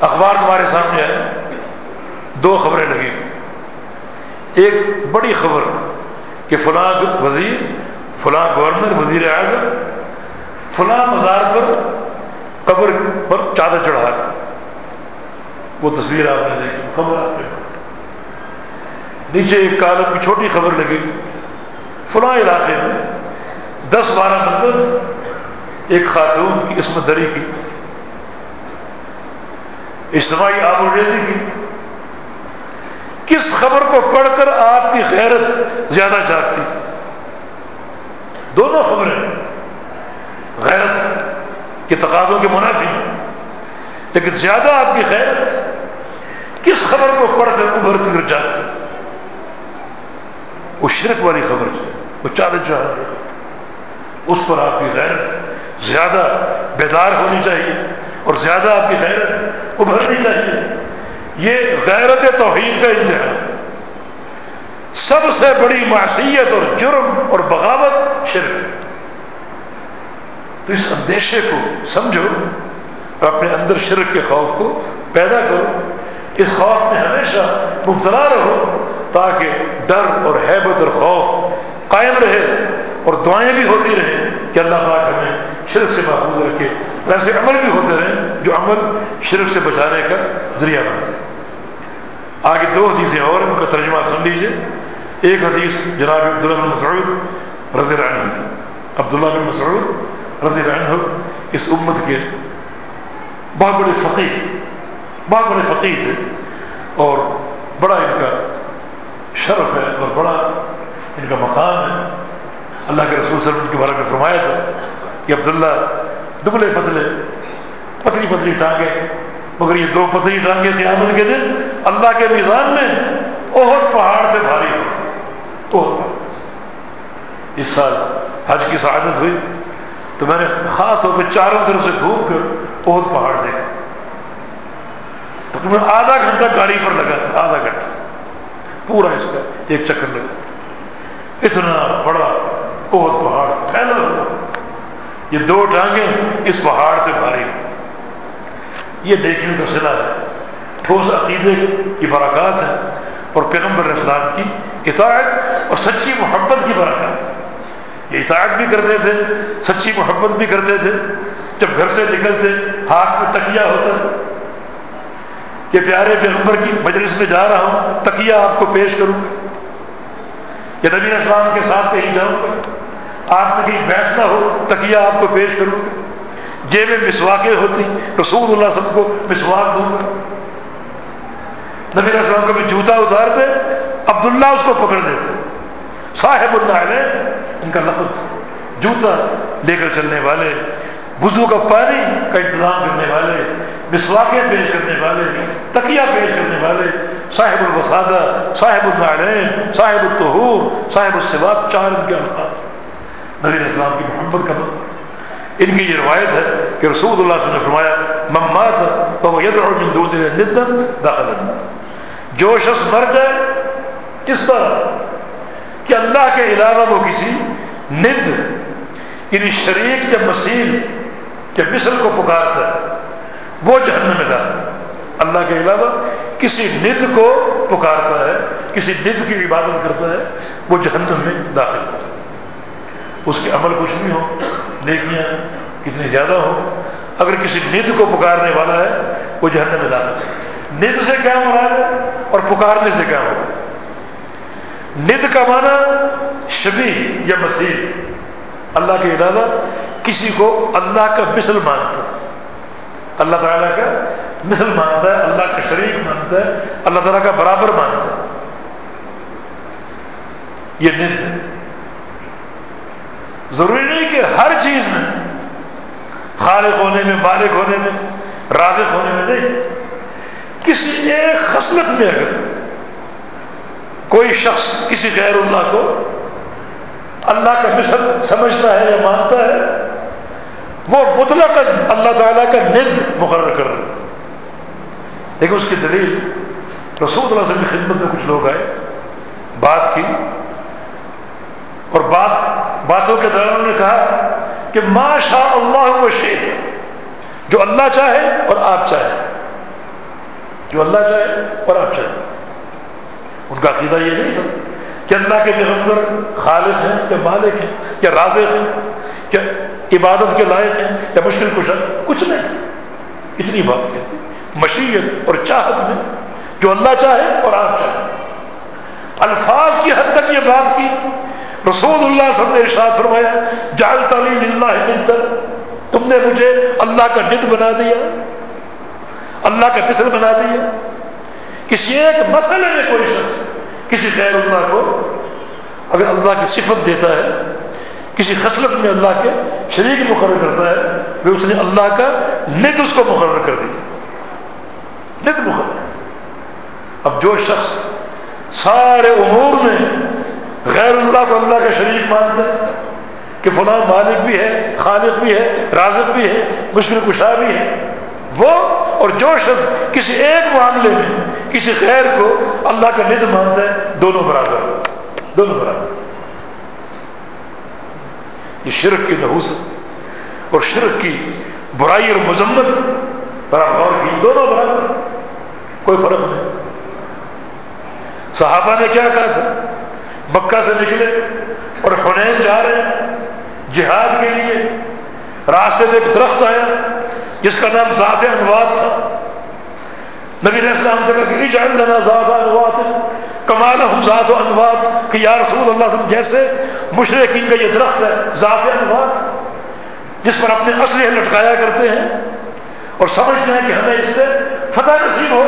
اخبار تمہارے سامنے آئے۔ دو خبریں لگی ایک بڑی خبر کہ فلاں وزیر، فلاں گورنر، وزیر اعظم فلاں مزار پر قبر پر چادر چڑھا وہ تصویر آپ نے دیکھی، خبر آپ نے نیچے ایک کالم کی چھوٹی خبر لگے گی۔ فلاں علاقے میں دس بارہ مطلب ایک خاتون کی عصمت دری کی، اجتماعی آب و ریزی کی۔ کس خبر کو پڑھ کر آپ کی غیرت زیادہ جاگتی؟ دونوں خبریں غیرت کے تقاضوں کے منافی لیکن زیادہ آپ کی غیرت کس خبر کو پڑھ کر ابھرتی کر جاگتی؟ وہ شرک والی خبر وہ چادر چاہ اس پر آپ کی غیرت زیادہ بیدار ہونی چاہیے اور زیادہ آپ کی غیرت ابھرنی چاہیے۔ یہ غیرت توحید کا امتحان۔ سب سے بڑی معصیت اور جرم اور بغاوت شرک۔ تو اس اندیشے کو سمجھو اور اپنے اندر شرک کے خوف کو پیدا کرو۔ اس خوف میں ہمیشہ مبتلا رہو۔ تاکہ ڈر اور حیبت اور خوف قائم رہے اور دعائیں بھی ہوتی رہیں کہ اللہ پاک ہمیں شرک سے محفوظ رکھے ویسے عمل بھی ہوتے رہیں جو عمل شرک سے بچانے کا ذریعہ بنتے آگے دو حدیثیں اور ان کا ترجمہ سن لیجیے ایک حدیث جناب عبداللہ بن مسعود رضی اللہ عنہ۔ عبداللہ بن مسعود رضی اللہ عنہ اس امت کے بہت بڑے فقیر، بہت بڑے فقیر تھے اور بڑا ان کا شرف ہے اور بڑا ان کا مقام ہے۔ اللہ کے رسول صلی اللہ علیہ وسلم کے بارے میں فرمایا تھا کہ عبداللہ دبلے پتلے پتلی پتلی ٹانگیں، مگر یہ دو پتلی ٹانگیں قیامت کے دن اللہ کے میزان میں بہت پہاڑ سے بھاری ہو اس سال حج کی سعادت ہوئی۔ تو میں نے خاص طور پہ چاروں طرف سے گھوم کر بہت پہاڑ دیکھا۔ تقریباً آدھا گھنٹہ گاڑی پر لگا تھا، آدھا گھنٹہ۔ پورا اس کا ایک چکر لگا۔ اتنا بڑا بہت پہاڑ، پھیلا ہوا۔ یہ دو ٹانگیں اس پہاڑ سے بھاری۔ ہوئی یہ دیکھنے کا سلا ہے۔ ٹھوس عقیدے کی برکات ہے اور پیغمبر اسلام کی اطاعت اور سچی محبت کی برکات۔ یہ اطاعت بھی کرتے تھے، سچی محبت بھی کرتے تھے۔ جب گھر سے نکلتے، ہاتھ میں تکیا ہوتا۔ کہ پیارے پیغمبر کی مجلس میں جا رہا ہوں تکیا آپ کو پیش کروں گا۔ یا نبی اسلام کے ساتھ کہیں جاؤں گا۔ آپ میں کہیں بیٹھنا ہو تکیا آپ کو پیش کروں گا۔ جیب میں مسواقیں ہوتی، رسول اللہ سب کو مسواک دوں گا۔ نبی السلام کبھی جوتا اتارتے، عبداللہ اس کو پکڑ دیتے۔ صاحب اللہ علیہ، ان کا لقب تھا۔ جوتا لے کر چلنے والے وضو کا پانی کا انتظام کرنے والے مسواقیں پیش کرنے والے تکیا پیش کرنے والے، صاحب الوسادہ، صاحب النعلین صاحب الطہور، صاحب السباب چار ان کے الفاظ۔ نبی السلام کی محبت کا مطلب۔ ان کی یہ روایت ہے کہ رسول اللہ صلی اللہ علیہ وسلم نے فرمایا ممات وہ یدعو من دون ندن داخل النار. جو شخص مر جائے، کس طرح؟ کہ اللہ کے علاوہ وہ کسی ند یعنی شریک یا مسیل یا مثل کو پکارتا ہے، وہ جہنم میں داخل اللہ کے علاوہ کسی ند کو پکارتا ہے، کسی ند کی عبادت کرتا ہے، وہ جہنم میں داخل ہوتا ہے۔ اس کے عمل کچھ بھی ہو نیکیاں کتنی زیادہ ہوں۔ اگر کسی ند کو پکارنے والا ہے، وہ جہنم میں داخل ہے۔ ند سے کیا مراد ہے اور پکارنے سے کیا مراد ہے؟ ند کا معنی شبی یا مسیح۔ اللہ کے علاوہ کسی کو اللہ کا مثل مانتا ہے۔ اللہ تعالیٰ کا مثل مانتا ہے، اللہ کا شریک مانتا ہے، اللہ تعالیٰ کا برابر مانتا ہے۔ یہ ند ضروری نہیں کہ ہر چیز میں، خالق ہونے میں، مالک ہونے میں، رازق ہونے میں نہیں۔ کسی ایک خصلت میں اگر کوئی شخص کسی غیر اللہ کو اللہ کا مثل سمجھتا ہے یا مانتا ہے، وہ مطلق اللہ تعالیٰ کا ند مقرر کر رہا لیکن اس کی دلیل، رسول اللہ وسلم کی خدمت میں کچھ لوگ آئے، بات کی۔ اور بات، باتوں کے دوران نے کہا کہ ما شاء اللہ و شیخ جو اللہ چاہے اور آپ چاہیں۔ جو اللہ چاہے اور آپ چاہے ان کا عقیدہ یہ نہیں تھا۔ کہ اللہ کے پیغمبر خالق ہیں یا مالک ہیں یا رازق ہیں یا عبادت کے لائق ہیں، یا مشکل کشا، کچھ نہیں تھا۔ اتنی بات کہتی مشیت اور چاہت میں جو اللہ چاہے اور آپ چاہیں۔ الفاظ کی حد تک یہ بات کی۔ رسول اللہ سب نے ارشاد فرمایا جال تعلیم اللہ تم نے مجھے اللہ کا نت بنا دیا، اللہ کا مثل بنا دیا۔ کسی ایک مسئلے میں کوئی شخص کسی خیر اللہ کو اگر اللہ کی صفت دیتا ہے، کسی خصلت میں اللہ کے شریک مقرر کرتا ہے وہ اس نے اللہ کا نت اس کو مقرر کر دیا نت مقرر۔ اب جو شخص سارے امور میں غیر اللہ کو اللہ کا شریک مانتا ہے، کہ فلاں مالک بھی ہے، خالق بھی ہے، رازق بھی ہے مشکل کشا بھی ہے وہ اور جو شخص کسی ایک معاملے میں کسی خیر کو اللہ کا ند مانتا ہے، دونوں برابر دونوں برابر۔ یہ شرک کی نحوس اور شرک کی برائی اور مذمت برابر کی دونوں برابر، کوئی فرق نہیں۔ صحابہ نے کیا کہا تھا؟ مکہ سے نکلے اور حنین جا رہے جہاد کے لیے، راستے میں ایک درخت آیا۔ جس کا نام ذات انواد تھا۔ نبی علیہ السلام سے کہا کہ جان دینا ذات انواد۔ کمال ہم ذات و انواد۔ کہ یا رسول اللہ وسلم، جیسے مشرقین کا یہ درخت ہے، ذات انواد۔ جس پر اپنے اسلحے لٹکایا کرتے ہیں۔ اور سمجھتے ہیں کہ ہمیں اس سے فتح نصیب ہو۔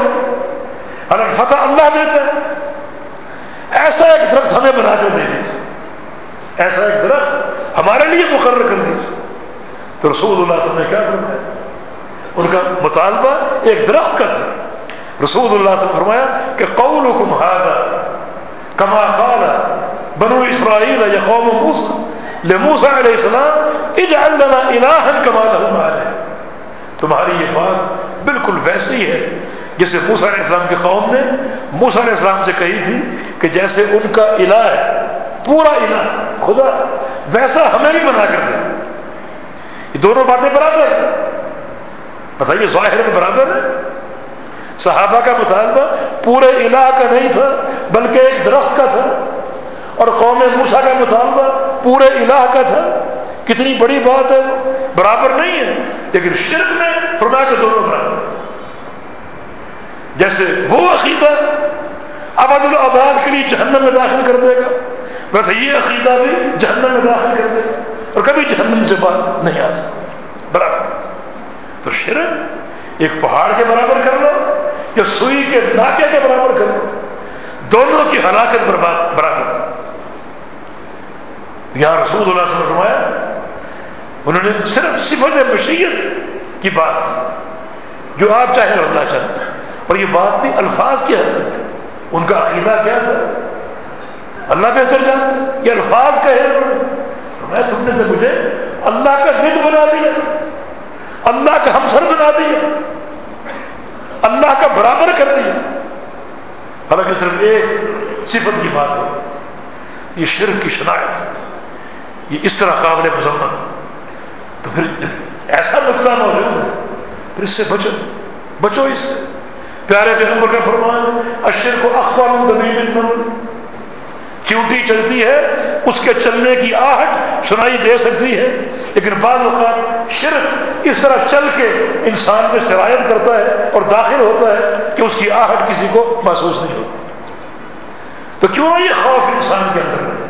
اگر فتح اللہ دیتا ہے، ایسا ایک درخت ہمیں بنا کر دے ایسا ایک درخت ہمارے لیے مقرر کر دیجیے تو رسول اللہ صلی اللہ علیہ وسلم نے کیا فرمایا؟ ان کا مطالبہ ایک درخت کا تھا۔ رسول اللہ صلی اللہ علیہ فرمایا کہ قولکم هذا کما قال بنو اسرائیل یا قوم موسیٰ، لموسیٰ علیہ السلام، اجعل لنا الہا کما لهم آلہ۔ تمہاری یہ بات بالکل ویسے ہی ہے جسے موسیٰ علیہ السلام کی قوم نے موسیٰ علیہ السلام سے کہی تھی کہ جیسے ان کا الہ ہے، پورا الہ، خدا، ویسا ہمیں بھی بنا کر دیتے یہ دونوں باتیں برابر بتائیے ظاہر میں برابر ہے؟ صحابہ کا مطالبہ پورے الہ کا نہیں تھا، بلکہ ایک درخت کا تھا۔ اور قوم موسا کا مطالبہ پورے الہ کا تھا۔ کتنی بڑی بات ہے، برابر نہیں ہے، لیکن شرک میں فرمایا کہ دونوں برابر جیسے وہ عقیدہ ابد العباد کے لیے جہنم میں داخل کر دے گا، ویسے یہ عقیدہ بھی جہنم میں داخل کر دے گا، اور کبھی جہنم سے باہر نہیں آ سکتا۔ برابر۔ تو شرک ایک پہاڑ کے برابر کر لو یا سوئی کے ناکے کے برابر کر لو، دونوں کی ہلاکت برباد، برابر۔ یہاں رسول اللہ سے فرمایا، انہوں نے صرف صفت مشیت کی بات کی، جو آپ چاہیں اور اللہ چاہیں اور یہ بات بھی الفاظ کی حد تک تھی۔ ان کا عقیدہ کیا تھا؟ اللہ بہتر جانتا یہ الفاظ کہے انہوں نے۔ میں تم نے تو مجھے اللہ کا ند بنا دیا۔ اللہ کا ہمسر بنا دیا اللہ کا برابر کر دیا حالانکہ صرف ایک صفت کی بات ہے، یہ شرک کی شناخت، یہ اس طرح قابل مذمت۔ تو پھر ایسا نقطہ موجود ہے، پھر اس سے بچو بچو اس سے۔ پیارے پیغمبر کا فرمان اشر کو اخبار چیوٹی چلتی ہے، اس کے چلنے کی آہٹ سنائی دے سکتی ہے، لیکن بعض اوقات شرک اس طرح چل کے انسان میں شرائط کرتا ہے اور داخل ہوتا ہے کہ اس کی آہٹ کسی کو محسوس نہیں ہوتی۔ تو کیوں یہ خوف انسان کے اندر ہے؟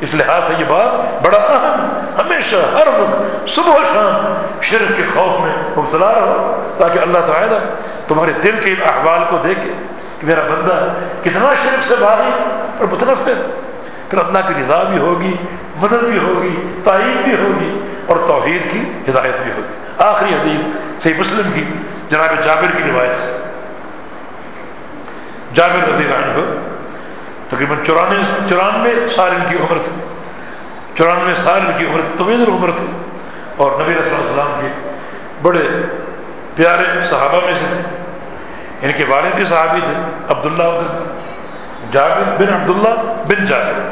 اس لحاظ سے یہ بات بڑا اہم ہے۔ ہمیشہ ہر وقت صبح و شام شرک کے خوف میں مبتلا رہو، تاکہ اللہ تعالیٰ تمہارے دل کے ان احوال کو دیکھے کہ میرا بندہ کتنا شرک سے باغی اور متنفر۔ پھر اللہ کی رضا بھی ہوگی، مدد بھی ہوگی، تعین بھی ہوگی اور توحید کی ہدایت بھی ہوگی۔ آخری حدیث صحیح مسلم کی، جناب جابر کی روایت سے۔ جابر رضی اللہ عنہ تقریباً چورانوے چورانوے سال ان کی عمر تھی۔ چورانوے سال ان کی عمر طویل عمر تھی۔ اور نبی علیہ السلام کے بڑے پیارے صحابہ میں سے تھے۔ ان کے والد بھی صحابی تھے، عبداللہ جابر بن عبداللہ بن جابر۔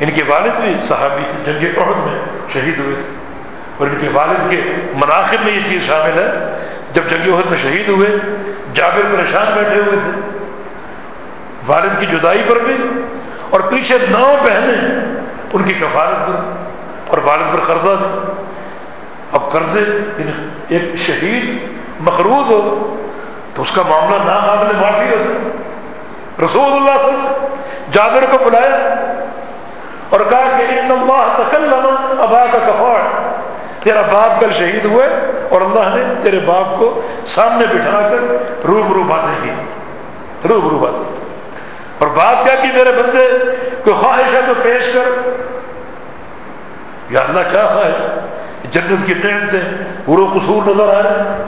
ان کے والد بھی صحابی تھے، جنگ عہد میں شہید ہوئے تھے۔ اور ان کے والد کے مناخب میں یہ چیز شامل ہے، جب جنگ عہد میں شہید ہوئے، جابر پریشان بیٹھے ہوئے تھے۔ والد کی جدائی پر بھی اور پیچھے نو بہنیں ان کی کفالت پر اور والد پر قرضہ بھی۔ اب قرضے یعنی ایک شہید مقروض ہو تو اس کا معاملہ ناقابل معافی ہوتا۔ ہے رسول اللہ صلی اللہ علیہ وسلم جابر کو بلایا اور کہا کہ ان اللہ تکلم ابا کا کفاڑ تیرا باپ کل شہید ہوئے اور اللہ نے تیرے باپ کو سامنے بٹھا کر روبرو باتیں کی۔ روبرو باتیں۔ کی اور بات کیا کہ میرے بندے، کوئی خواہش ہے تو پیش کر۔ یا اللہ کیا خواہش؟ جنت کی نعمت ہے برو قصور نظر آ رہے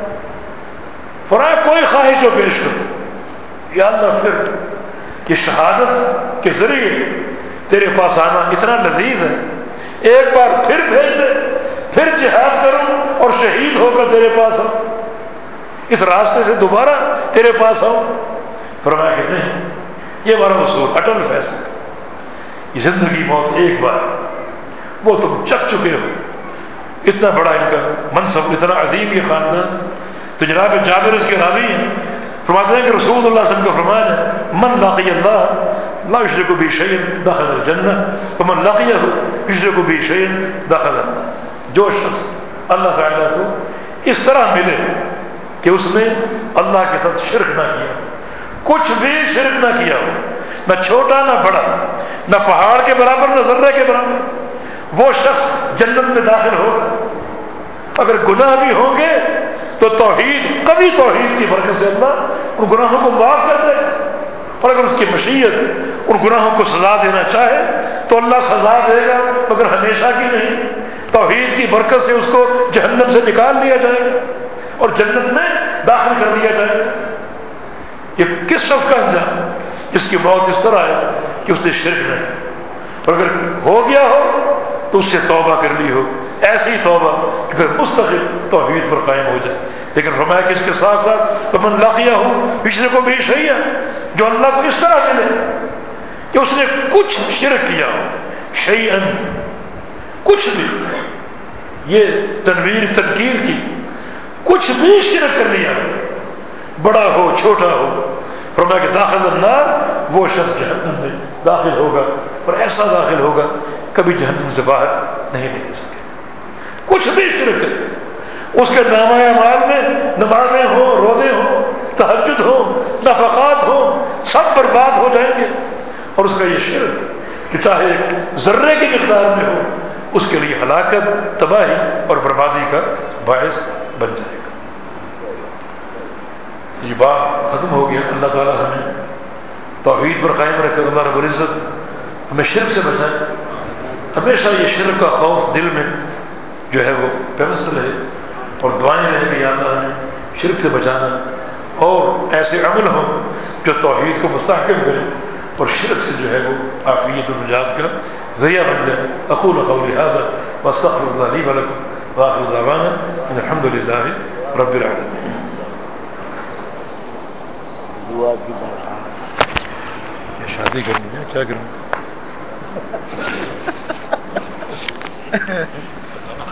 فرا کوئی خواہش ہو پیش کر۔ یا اللہ پھر یہ شہادت کے ذریعے تیرے پاس آنا اتنا لذیذ ہے۔ ایک بار پھر بھیج دے، پھر جہاد کروں اور شہید ہو کر تیرے پاس آؤں۔ اس راستے سے دوبارہ تیرے پاس آؤں۔ فرمایا کہ نہیں، یہ ہمارا اصول، اٹل فیصلہ۔ یہ زندگی موت ایک بار۔ وہ تم چک چکے ہو۔ اتنا بڑا ان کا منصب، اتنا عظیم یہ خاندان۔ تو جناب جابر اس کے راوی ہیں۔ فرماتے ہیں کہ رسول اللہ صلی اللہ علیہ وسلم کا فرمان ہے، من لاقی اللہ، لا عشر کو بھی شعین داخل الجنت تو من لاقیہ ہو عشر کو بھی شعین داخل اللہ جو شخص اللہ تعالیٰ کو اس طرح ملے کہ اس نے اللہ کے ساتھ شرک نہ کیا، کچھ بھی شرک نہ کیا ہو، نہ چھوٹا، نہ بڑا، نہ پہاڑ کے برابر، نہ ذرے کے برابر، وہ شخص جنت میں داخل ہوگا۔ اگر گناہ بھی ہوں گے تو توحید، کبھی توحید کی برکت سے اللہ ان گناہوں کو معاف کر دے۔ گا اور اگر اس کی مشیت ان گناہوں کو سزا دینا چاہے تو اللہ سزا دے گا، مگر ہمیشہ کی نہیں۔ توحید کی برکت سے اس کو جہنم سے نکال لیا جائے گا اور جنت میں داخل کر دیا جائے گا۔ یہ کس شخص کا انجام؟ جس کی موت اس طرح ہے کہ اس نے شرک نہ اور اگر ہو گیا ہو تو اس سے توبہ کر لی ہو۔ ایسی توبہ کہ پھر مستقل توحید پر قائم ہو جائے۔ لیکن فرمایا کہ اس کے ساتھ ساتھ من لاقیہ ہو پچھلے کو بھی صحیح ہے، جو اللہ کو اس طرح ملے کہ اس نے کچھ شرک کیا ہو شعی کچھ بھی۔ یہ تنویر تنقیر کی کچھ بھی شرک کر لیا بڑا ہو، چھوٹا ہو۔ فرمایا کہ داخل النار وہ شخص جہنم میں داخل ہوگا اور ایسا داخل ہوگا کبھی جہنم سے باہر نہیں نکل سکے۔ کچھ بھی شرک کر اس کے نامہ مال میں نمازیں ہوں، روزے ہوں تحجد ہوں، نفقات ہوں، سب برباد ہو جائیں گے۔ اور اس کا یہ شرک کہ چاہے ذرے کی مقدار میں ہو، اس کے لیے ہلاکت، تباہی اور بربادی کا باعث بن جائے گا۔ یہ بات ختم ہو گیا۔ اللہ تعالیٰ ہمیں توحید پر قائم رکھ کر اللہ رب العزت ہمیں شرک سے بچائے۔ ہمیشہ یہ شرک کا خوف دل میں جو ہے وہ پیوست رہے اور دعائیں رہے کہ اللہ ہمیں شرک سے بچانا اور ایسے عمل ہوں جو توحید کو مستحکم کرے اور شرک سے جو ہے وہ آفیت النجات کا ذریعہ بن جائے اقول قول هذا واستغفر الله لي ولكم واخر دعوانا ان الحمد لله رب العالمين۔ دعا کی شادی کرنی ہے کیا کروں Ha ha ha.